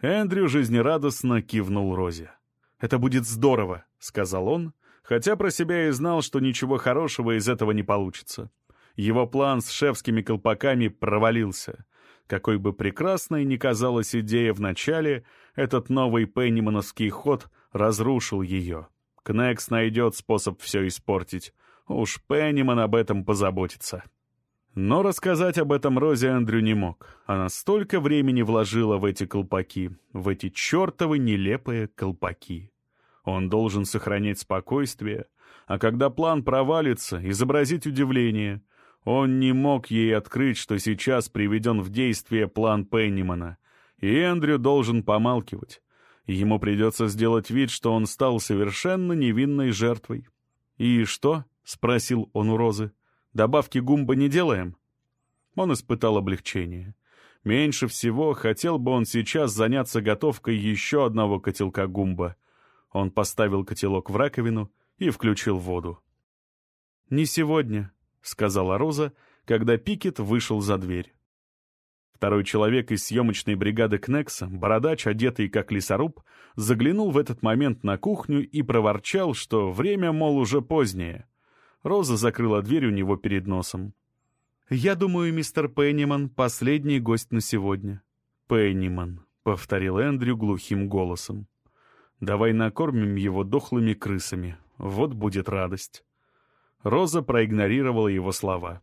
[SPEAKER 1] Эндрю жизнерадостно кивнул Розе. «Это будет здорово», — сказал он, хотя про себя и знал, что ничего хорошего из этого не получится. Его план с шефскими колпаками провалился. Какой бы прекрасной ни казалась идея в начале, этот новый пеннимановский ход разрушил ее. Кнекс найдет способ все испортить. Уж Пенниман об этом позаботится. Но рассказать об этом Розе Эндрю не мог. Она столько времени вложила в эти колпаки, в эти чертовы нелепые колпаки. Он должен сохранять спокойствие, а когда план провалится, изобразить удивление — он не мог ей открыть, что сейчас приведен в действие план Пеннимана, и Эндрю должен помалкивать. Ему придется сделать вид, что он стал совершенно невинной жертвой. «И что?» — спросил он у Розы. «Добавки гумба не делаем?» Он испытал облегчение. Меньше всего хотел бы он сейчас заняться готовкой еще одного котелка гумба. Он поставил котелок в раковину и включил воду. «Не сегодня», — сказала Роза, когда Пикет вышел за дверь. Второй человек из съемочной бригады Кнекса, бородач, одетый как лесоруб, заглянул в этот момент на кухню и проворчал, что время, мол, уже позднее. Роза закрыла дверь у него перед носом. «Я думаю, мистер Пенниман — последний гость на сегодня». «Пенниман», — повторил Эндрю глухим голосом. «Давай накормим его дохлыми крысами. Вот будет радость». Роза проигнорировала его слова.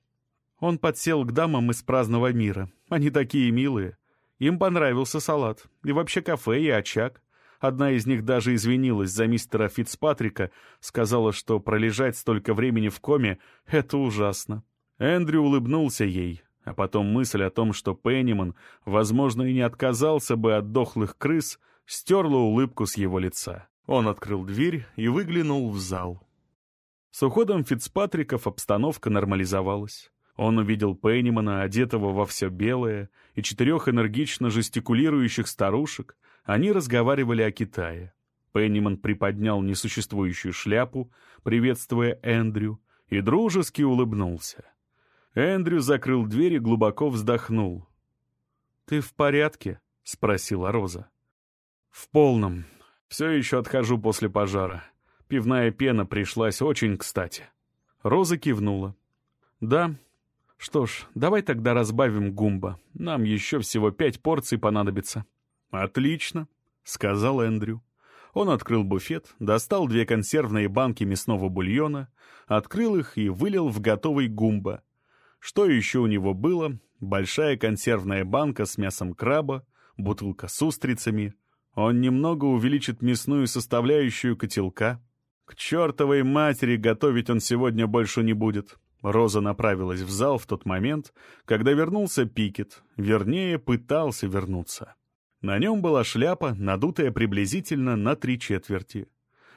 [SPEAKER 1] Он подсел к дамам из праздного мира. Они такие милые. Им понравился салат. И вообще кафе, и очаг. Одна из них даже извинилась за мистера Фицпатрика, сказала, что пролежать столько времени в коме — это ужасно. Эндрю улыбнулся ей, а потом мысль о том, что Пенниман, возможно, и не отказался бы от дохлых крыс, стерла улыбку с его лица. Он открыл дверь и выглянул в зал. С уходом Фицпатриков обстановка нормализовалась. Он увидел Пеннимана, одетого во все белое, и четырех энергично жестикулирующих старушек. Они разговаривали о Китае. Пенниман приподнял несуществующую шляпу, приветствуя Эндрю, и дружески улыбнулся. Эндрю закрыл дверь и глубоко вздохнул. «Ты в порядке?» — спросила Роза. «В полном. Все еще отхожу после пожара. Пивная пена пришлась очень кстати. Роза кивнула. «Да. Что ж, давай тогда разбавим гумба. Нам еще всего пять порций понадобится». «Отлично», — сказал Эндрю. Он открыл буфет, достал две консервные банки мясного бульона, открыл их и вылил в готовый гумба. Что еще у него было? Большая консервная банка с мясом краба, бутылка с устрицами. Он немного увеличит мясную составляющую котелка — к чертовой матери готовить он сегодня больше не будет. Роза направилась в зал в тот момент, когда вернулся Пикет, вернее, пытался вернуться. На нем была шляпа, надутая приблизительно на три четверти.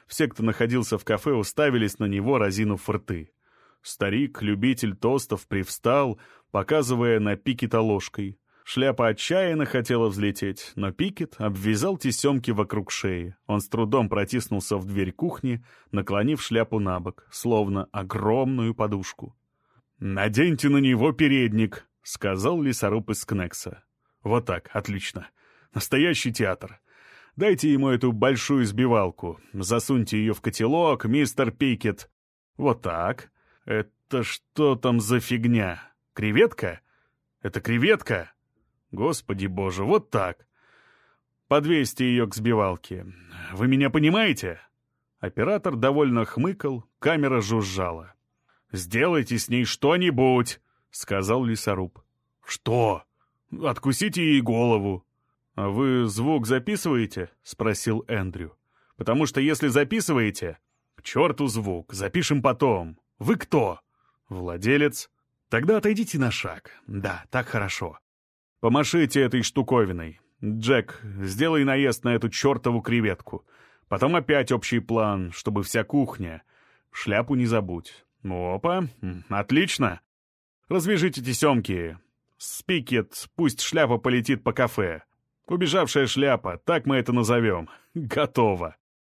[SPEAKER 1] Все, кто находился в кафе, уставились на него, разинув рты. Старик, любитель тостов, привстал, показывая на Пикета ложкой. Шляпа отчаянно хотела взлететь, но Пикет обвязал тесемки вокруг шеи. Он с трудом протиснулся в дверь кухни, наклонив шляпу на бок, словно огромную подушку. «Наденьте на него передник», — сказал лесоруб из Кнекса. «Вот так, отлично. Настоящий театр. Дайте ему эту большую сбивалку. Засуньте ее в котелок, мистер Пикет. Вот так. Это что там за фигня? Креветка? Это креветка? Господи боже, вот так. Подвесьте ее к сбивалке. Вы меня понимаете? Оператор довольно хмыкал, камера жужжала. «Сделайте с ней что-нибудь», — сказал лесоруб. «Что? Откусите ей голову». «А вы звук записываете?» — спросил Эндрю. «Потому что если записываете...» «К черту звук, запишем потом. Вы кто?» «Владелец». «Тогда отойдите на шаг. Да, так хорошо. Помашите этой штуковиной. Джек, сделай наезд на эту чертову креветку. Потом опять общий план, чтобы вся кухня. Шляпу не забудь. Опа, отлично. Развяжите тесемки. Спикет, пусть шляпа полетит по кафе. Убежавшая шляпа, так мы это назовем. [laughs] Готово.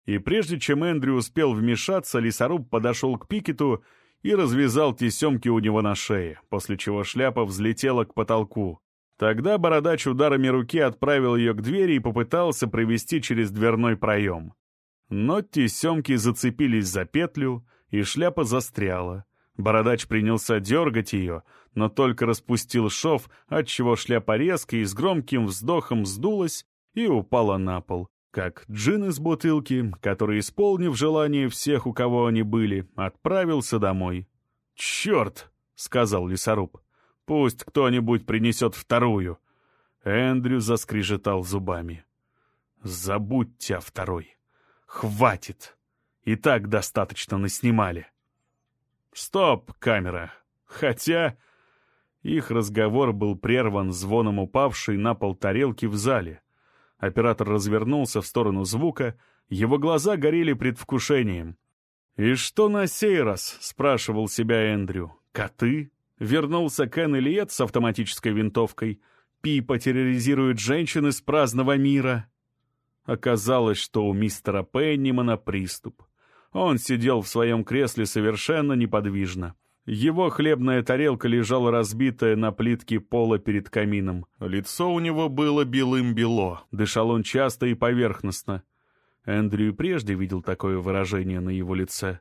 [SPEAKER 1] И прежде чем Эндрю успел вмешаться, лесоруб подошел к Пикету и развязал тесемки у него на шее, после чего шляпа взлетела к потолку. Тогда бородач ударами руки отправил ее к двери и попытался провести через дверной проем. Но тесемки зацепились за петлю, и шляпа застряла. Бородач принялся дергать ее, но только распустил шов, отчего шляпа резко и с громким вздохом сдулась и упала на пол, как джин из бутылки, который, исполнив желание всех, у кого они были, отправился домой. «Черт!» — сказал лесоруб. «Пусть кто-нибудь принесет вторую». Эндрю заскрежетал зубами. «Забудьте о второй». Хватит! И так достаточно наснимали. Стоп, камера. Хотя... Их разговор был прерван звоном упавшей на пол тарелки в зале. Оператор развернулся в сторону звука, его глаза горели предвкушением. «И что на сей раз?» — спрашивал себя Эндрю. «Коты?» Вернулся Кен Ильет с автоматической винтовкой. Пипа терроризирует женщин из праздного мира. Оказалось, что у мистера Пеннимана приступ. Он сидел в своем кресле совершенно неподвижно. Его хлебная тарелка лежала разбитая на плитке пола перед камином. Лицо у него было белым-бело, дышал он часто и поверхностно. Эндрю прежде видел такое выражение на его лице.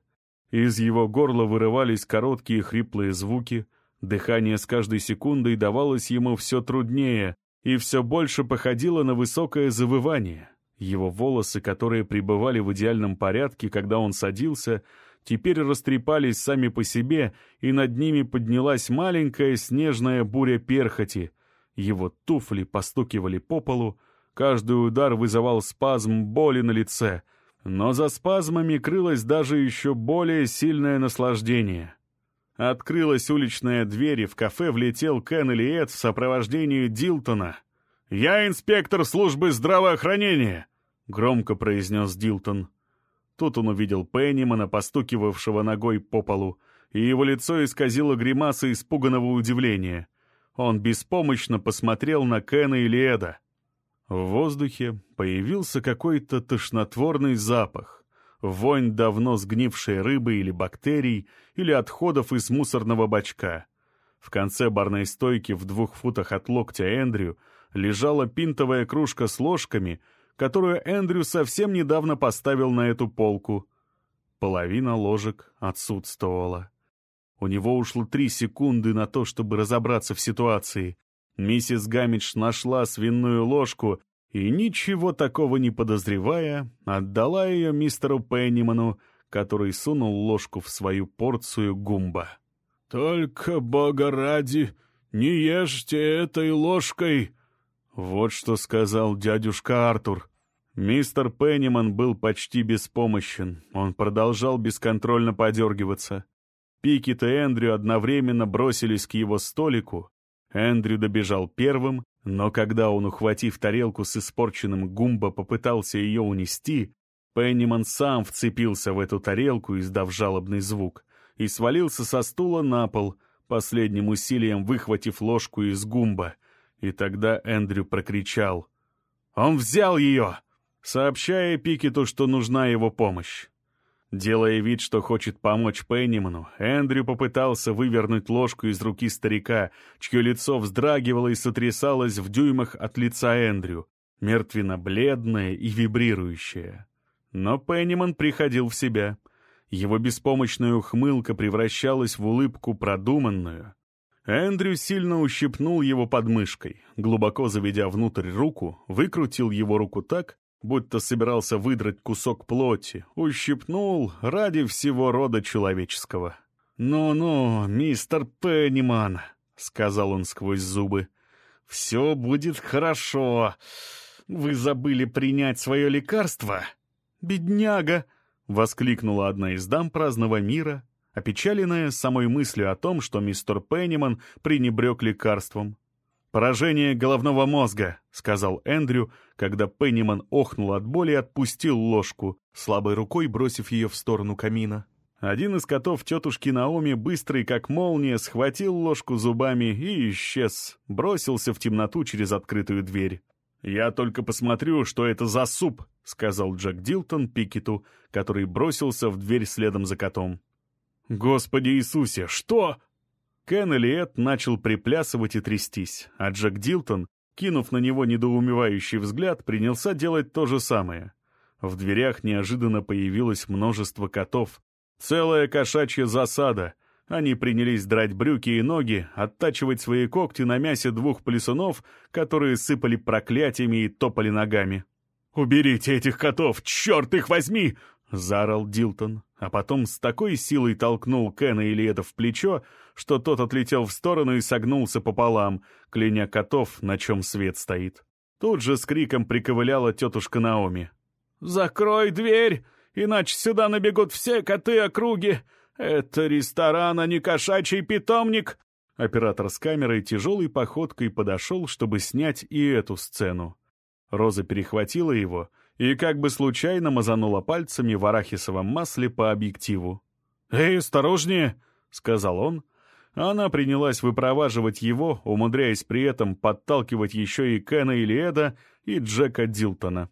[SPEAKER 1] Из его горла вырывались короткие хриплые звуки, дыхание с каждой секундой давалось ему все труднее и все больше походило на высокое завывание. Его волосы, которые пребывали в идеальном порядке, когда он садился, теперь растрепались сами по себе, и над ними поднялась маленькая снежная буря перхоти. Его туфли постукивали по полу, каждый удар вызывал спазм боли на лице, но за спазмами крылось даже еще более сильное наслаждение. Открылась уличная дверь, и в кафе влетел Кен Элиет в сопровождении Дилтона — «Я инспектор службы здравоохранения», — громко произнес Дилтон. Тут он увидел Пеннимана, постукивавшего ногой по полу, и его лицо исказило гримаса испуганного удивления. Он беспомощно посмотрел на Кена и Леда. В воздухе появился какой-то тошнотворный запах. Вонь давно сгнившей рыбы или бактерий, или отходов из мусорного бачка. В конце барной стойки в двух футах от локтя Эндрю лежала пинтовая кружка с ложками, которую Эндрю совсем недавно поставил на эту полку. Половина ложек отсутствовала. У него ушло три секунды на то, чтобы разобраться в ситуации. Миссис Гамидж нашла свиную ложку и, ничего такого не подозревая, отдала ее мистеру Пенниману, который сунул ложку в свою порцию гумба. «Только, бога ради, не ешьте этой ложкой!» Вот что сказал дядюшка Артур. Мистер Пенниман был почти беспомощен. Он продолжал бесконтрольно подергиваться. Пикет и Эндрю одновременно бросились к его столику. Эндрю добежал первым, но когда он, ухватив тарелку с испорченным гумбо, попытался ее унести, Пенниман сам вцепился в эту тарелку, издав жалобный звук, и свалился со стула на пол, последним усилием выхватив ложку из гумба — и тогда Эндрю прокричал. «Он взял ее!» сообщая Пикету, что нужна его помощь. Делая вид, что хочет помочь Пенниману, Эндрю попытался вывернуть ложку из руки старика, чье лицо вздрагивало и сотрясалось в дюймах от лица Эндрю. мертвенно-бледное и вибрирующее. Но Пенниман приходил в себя. Его беспомощная ухмылка превращалась в улыбку продуманную. Эндрю сильно ущипнул его подмышкой, глубоко заведя внутрь руку, выкрутил его руку так, будто собирался выдрать кусок плоти, ущипнул ради всего рода человеческого. «Ну-ну, мистер Пенниман», — сказал он сквозь зубы, — «все будет хорошо. Вы забыли принять свое лекарство?» «Бедняга!» — воскликнула одна из дам праздного мира, опечаленная самой мыслью о том, что мистер Пенниман пренебрег лекарством. «Поражение головного мозга», — сказал Эндрю, когда Пенниман охнул от боли и отпустил ложку, слабой рукой бросив ее в сторону камина. Один из котов тетушки Наоми, быстрый как молния, схватил ложку зубами и исчез, бросился в темноту через открытую дверь. «Я только посмотрю, что это за суп», — сказал Джек Дилтон Пикету, который бросился в дверь следом за котом. «Господи Иисусе, что?» Кен Элиэт начал приплясывать и трястись, а Джек Дилтон, кинув на него недоумевающий взгляд, принялся делать то же самое. В дверях неожиданно появилось множество котов. Целая кошачья засада. Они принялись драть брюки и ноги, оттачивать свои когти на мясе двух плесунов, которые сыпали проклятиями и топали ногами. «Уберите этих котов! Черт их возьми!» — заорал Дилтон, а потом с такой силой толкнул Кена это в плечо, что тот отлетел в сторону и согнулся пополам, кляня котов, на чем свет стоит. Тут же с криком приковыляла тетушка Наоми. «Закрой дверь, иначе сюда набегут все коты округи! Это ресторан, а не кошачий питомник!» Оператор с камерой тяжелой походкой подошел, чтобы снять и эту сцену. Роза перехватила его и как бы случайно мазанула пальцами в арахисовом масле по объективу. «Эй, осторожнее!» — сказал он. Она принялась выпроваживать его, умудряясь при этом подталкивать еще и Кена Илиэда и Джека Дилтона.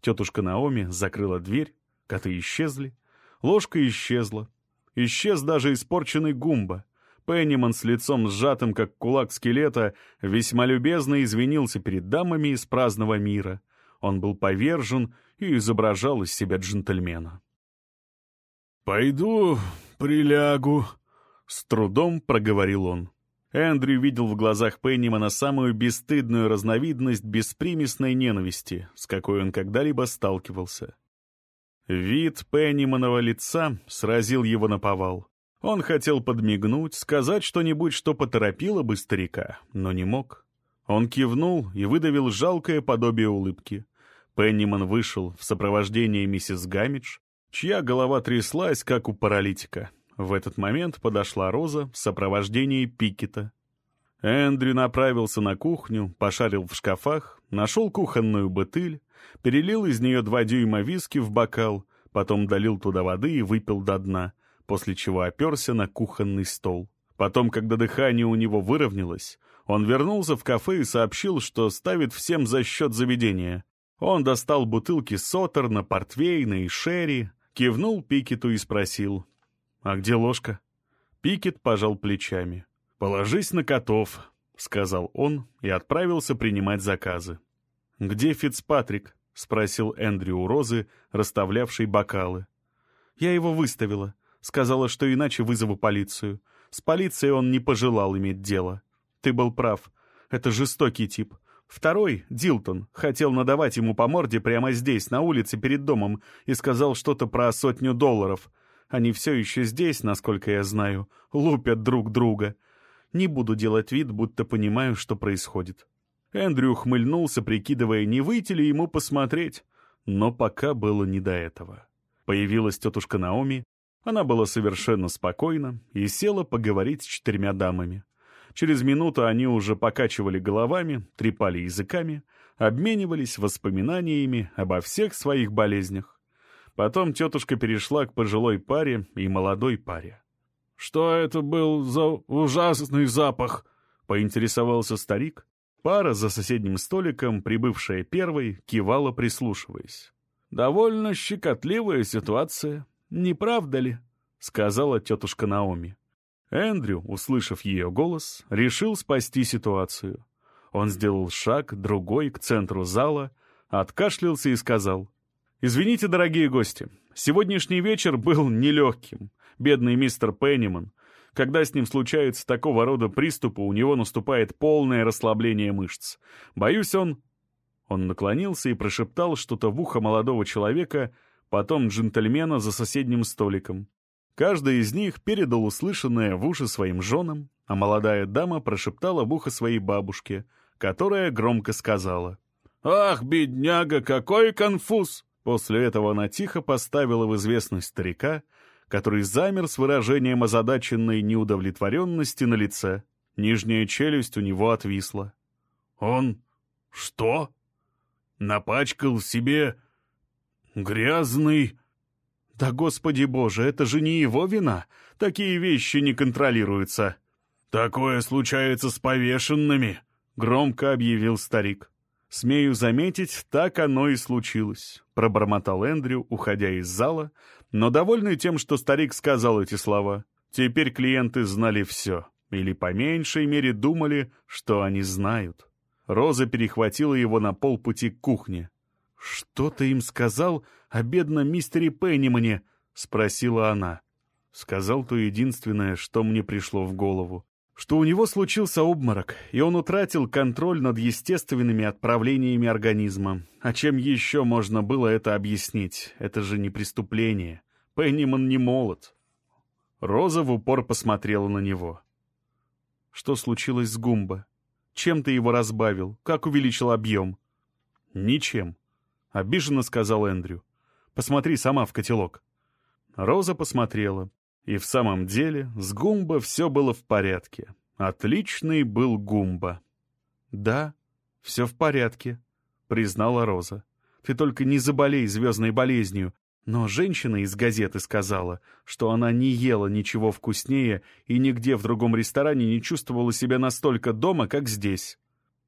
[SPEAKER 1] Тетушка Наоми закрыла дверь, коты исчезли, ложка исчезла. Исчез даже испорченный гумба. Пенниман с лицом сжатым, как кулак скелета, весьма любезно извинился перед дамами из праздного мира — он был повержен и изображал из себя джентльмена. «Пойду прилягу», — с трудом проговорил он. Эндрю видел в глазах Пеннимана самую бесстыдную разновидность беспримесной ненависти, с какой он когда-либо сталкивался. Вид Пенниманова лица сразил его на повал. Он хотел подмигнуть, сказать что-нибудь, что поторопило бы старика, но не мог. Он кивнул и выдавил жалкое подобие улыбки. Пенниман вышел в сопровождении миссис Гамидж, чья голова тряслась, как у паралитика. В этот момент подошла Роза в сопровождении Пикета. Эндрю направился на кухню, пошарил в шкафах, нашел кухонную бутыль, перелил из нее два дюйма виски в бокал, потом долил туда воды и выпил до дна, после чего оперся на кухонный стол. Потом, когда дыхание у него выровнялось, он вернулся в кафе и сообщил, что ставит всем за счет заведения. Он достал бутылки Соттерна, Портвейна и Шерри, кивнул Пикету и спросил, «А где ложка?» Пикет пожал плечами. «Положись на котов», — сказал он и отправился принимать заказы. «Где Фицпатрик?» — спросил Эндрю у Розы, расставлявшей бокалы. «Я его выставила. Сказала, что иначе вызову полицию. С полицией он не пожелал иметь дело. Ты был прав. Это жестокий тип. Второй, Дилтон, хотел надавать ему по морде прямо здесь, на улице перед домом, и сказал что-то про сотню долларов. Они все еще здесь, насколько я знаю, лупят друг друга. Не буду делать вид, будто понимаю, что происходит. Эндрю ухмыльнулся, прикидывая, не выйти ли ему посмотреть. Но пока было не до этого. Появилась тетушка Наоми. Она была совершенно спокойна и села поговорить с четырьмя дамами. Через минуту они уже покачивали головами, трепали языками, обменивались воспоминаниями обо всех своих болезнях. Потом тетушка перешла к пожилой паре и молодой паре. «Что это был за ужасный запах?» — поинтересовался старик. Пара за соседним столиком, прибывшая первой, кивала, прислушиваясь. «Довольно щекотливая ситуация, не правда ли?» — сказала тетушка Наоми. Эндрю, услышав ее голос, решил спасти ситуацию. Он сделал шаг, другой, к центру зала, откашлялся и сказал. «Извините, дорогие гости, сегодняшний вечер был нелегким. Бедный мистер Пенниман. Когда с ним случаются такого рода приступы, у него наступает полное расслабление мышц. Боюсь, он...» Он наклонился и прошептал что-то в ухо молодого человека, потом джентльмена за соседним столиком. Каждый из них передал услышанное в уши своим женам, а молодая дама прошептала в ухо своей бабушке, которая громко сказала. «Ах, бедняга, какой конфуз!» После этого она тихо поставила в известность старика, который замер с выражением озадаченной неудовлетворенности на лице. Нижняя челюсть у него отвисла. «Он что? Напачкал себе грязный...» «Да, Господи Боже, это же не его вина! Такие вещи не контролируются!» «Такое случается с повешенными!» — громко объявил старик. «Смею заметить, так оно и случилось», — пробормотал Эндрю, уходя из зала, но довольный тем, что старик сказал эти слова. Теперь клиенты знали все, или по меньшей мере думали, что они знают. Роза перехватила его на полпути к кухне. «Что ты им сказал о бедном мистере Пеннимане?» — спросила она. Сказал то единственное, что мне пришло в голову. Что у него случился обморок, и он утратил контроль над естественными отправлениями организма. А чем еще можно было это объяснить? Это же не преступление. Пенниман не молод. Роза в упор посмотрела на него. Что случилось с Гумбо? Чем ты его разбавил? Как увеличил объем? Ничем. — обиженно сказал Эндрю. «Посмотри сама в котелок». Роза посмотрела. И в самом деле с Гумба все было в порядке. Отличный был Гумба. «Да, все в порядке», — признала Роза. «Ты только не заболей звездной болезнью». Но женщина из газеты сказала, что она не ела ничего вкуснее и нигде в другом ресторане не чувствовала себя настолько дома, как здесь.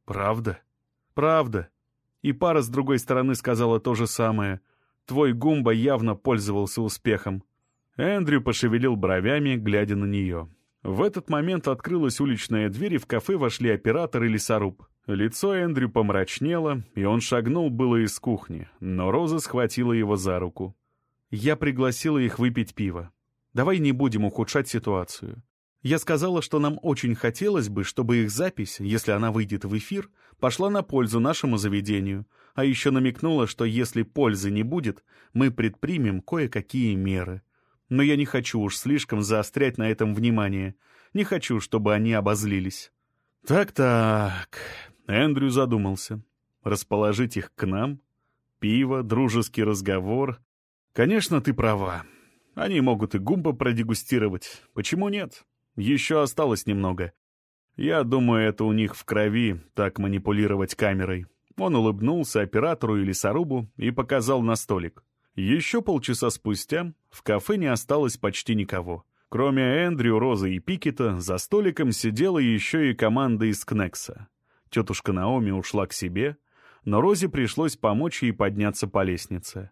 [SPEAKER 1] «Правда?» «Правда», и пара с другой стороны сказала то же самое. Твой Гумба явно пользовался успехом. Эндрю пошевелил бровями, глядя на нее. В этот момент открылась уличная дверь, и в кафе вошли оператор и лесоруб. Лицо Эндрю помрачнело, и он шагнул было из кухни, но Роза схватила его за руку. «Я пригласила их выпить пиво. Давай не будем ухудшать ситуацию. Я сказала, что нам очень хотелось бы, чтобы их запись, если она выйдет в эфир, пошла на пользу нашему заведению, а еще намекнула, что если пользы не будет, мы предпримем кое-какие меры. Но я не хочу уж слишком заострять на этом внимание. Не хочу, чтобы они обозлились. Так-так, Эндрю задумался. Расположить их к нам? Пиво, дружеский разговор. Конечно, ты права. Они могут и гумба продегустировать. Почему нет? Еще осталось немного. Я думаю, это у них в крови, так манипулировать камерой. Он улыбнулся оператору и лесорубу и показал на столик. Еще полчаса спустя в кафе не осталось почти никого. Кроме Эндрю, Розы и Пикета, за столиком сидела еще и команда из Кнекса. Тетушка Наоми ушла к себе, но Розе пришлось помочь ей подняться по лестнице.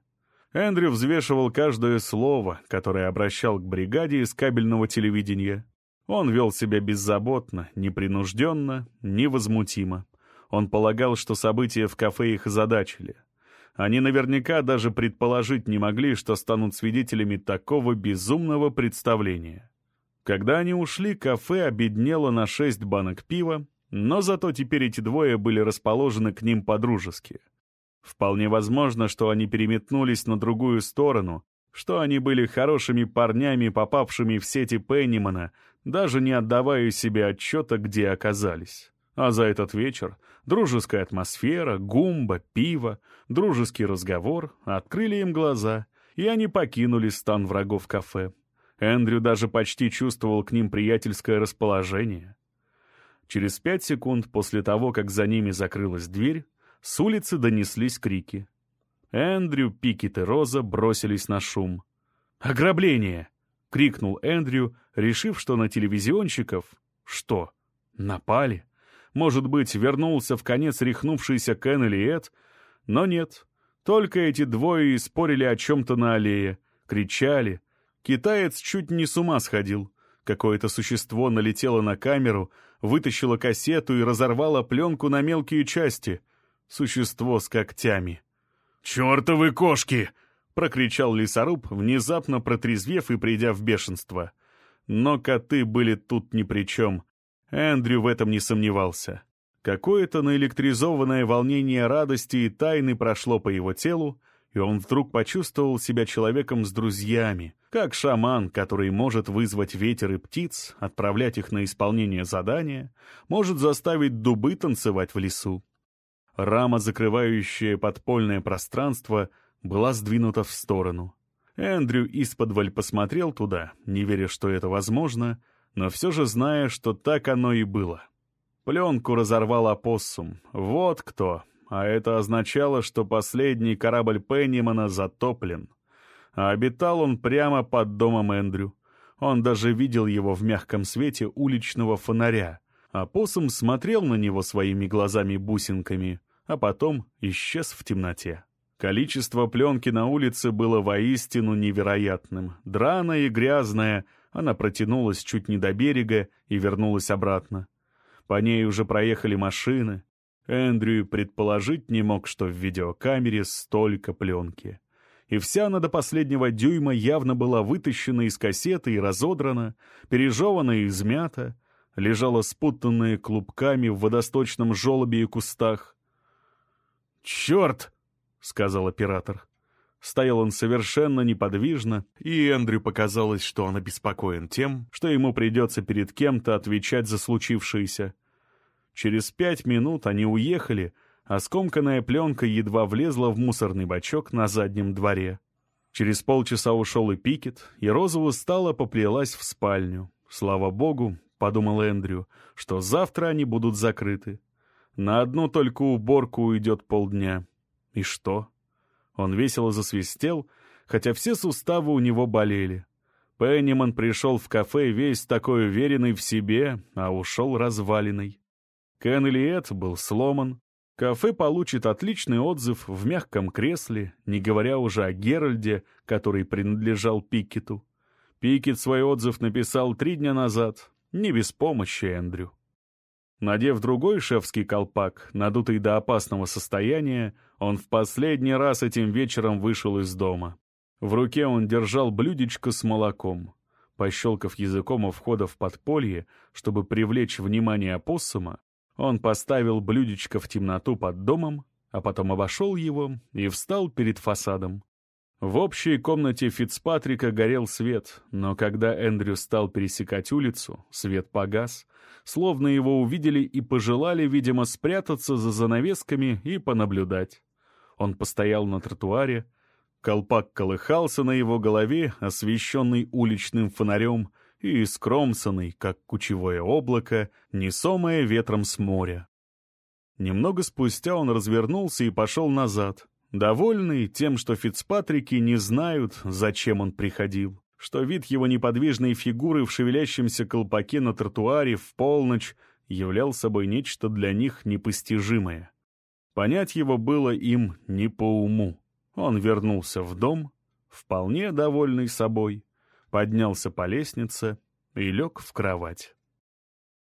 [SPEAKER 1] Эндрю взвешивал каждое слово, которое обращал к бригаде из кабельного телевидения. Он вел себя беззаботно, непринужденно, невозмутимо. Он полагал, что события в кафе их озадачили. Они наверняка даже предположить не могли, что станут свидетелями такого безумного представления. Когда они ушли, кафе обеднело на шесть банок пива, но зато теперь эти двое были расположены к ним по-дружески. Вполне возможно, что они переметнулись на другую сторону, что они были хорошими парнями, попавшими в сети Пеннимана, даже не отдавая себе отчета, где оказались. А за этот вечер дружеская атмосфера, гумба, пиво, дружеский разговор открыли им глаза, и они покинули стан врагов кафе. Эндрю даже почти чувствовал к ним приятельское расположение. Через пять секунд после того, как за ними закрылась дверь, с улицы донеслись крики. Эндрю, Пикет и Роза бросились на шум. «Ограбление!» — крикнул Эндрю, решив, что на телевизионщиков... Что? Напали? Может быть, вернулся в конец рехнувшийся Кен или Эд? Но нет. Только эти двое спорили о чем-то на аллее, кричали. Китаец чуть не с ума сходил. Какое-то существо налетело на камеру, вытащила кассету и разорвала пленку на мелкие части. Существо с когтями.
[SPEAKER 3] «Чертовы кошки!»
[SPEAKER 1] — прокричал лесоруб, внезапно протрезвев и придя в бешенство. Но коты были тут ни при чем. Эндрю в этом не сомневался. Какое-то наэлектризованное волнение радости и тайны прошло по его телу, и он вдруг почувствовал себя человеком с друзьями, как шаман, который может вызвать ветер и птиц, отправлять их на исполнение задания, может заставить дубы танцевать в лесу. Рама, закрывающая подпольное пространство, была сдвинута в сторону. Эндрю исподволь посмотрел туда, не веря, что это возможно, но все же зная, что так оно и было. Пленку разорвал опоссум. Вот кто. А это означало, что последний корабль Пеннимана затоплен. А обитал он прямо под домом Эндрю. Он даже видел его в мягком свете уличного фонаря. А посум смотрел на него своими глазами-бусинками, а потом исчез в темноте. Количество пленки на улице было воистину невероятным. Драная и грязная, она протянулась чуть не до берега и вернулась обратно. По ней уже проехали машины. Эндрю предположить не мог, что в видеокамере столько пленки. И вся она до последнего дюйма явно была вытащена из кассеты и разодрана, пережевана и измята, лежала спутанная клубками в водосточном желобе и кустах. «Черт!» — сказал оператор. Стоял он совершенно неподвижно, и Эндрю показалось, что он обеспокоен тем, что ему придется перед кем-то отвечать за случившееся. Через пять минут они уехали, а скомканная пленка едва влезла в мусорный бачок на заднем дворе. Через полчаса ушел и Пикет, и Роза устала поплелась в спальню. Слава богу, — подумал Эндрю, — что завтра они будут закрыты. На одну только уборку уйдет полдня. И что? Он весело засвистел, хотя все суставы у него болели. Пенниман пришел в кафе весь такой уверенный в себе, а ушел разваленный. Кен Ильет был сломан. Кафе получит отличный отзыв в мягком кресле, не говоря уже о Геральде, который принадлежал Пикету. Пикет свой отзыв написал три дня назад, не без помощи Эндрю. Надев другой шефский колпак, надутый до опасного состояния, он в последний раз этим вечером вышел из дома. В руке он держал блюдечко с молоком. Пощелкав языком у входа в подполье, чтобы привлечь внимание опоссума, он поставил блюдечко в темноту под домом, а потом обошел его и встал перед фасадом. В общей комнате Фицпатрика горел свет, но когда Эндрю стал пересекать улицу, свет погас, словно его увидели и пожелали, видимо, спрятаться за занавесками и понаблюдать. Он постоял на тротуаре, колпак колыхался на его голове, освещенный уличным фонарем, и скромсанный, как кучевое облако, несомое ветром с моря. Немного спустя он развернулся и пошел назад, довольный тем, что Фицпатрики не знают, зачем он приходил, что вид его неподвижной фигуры в шевелящемся колпаке на тротуаре в полночь являл собой нечто для них непостижимое. Понять его было им не по уму. Он вернулся в дом, вполне довольный собой, поднялся по лестнице и лег в кровать.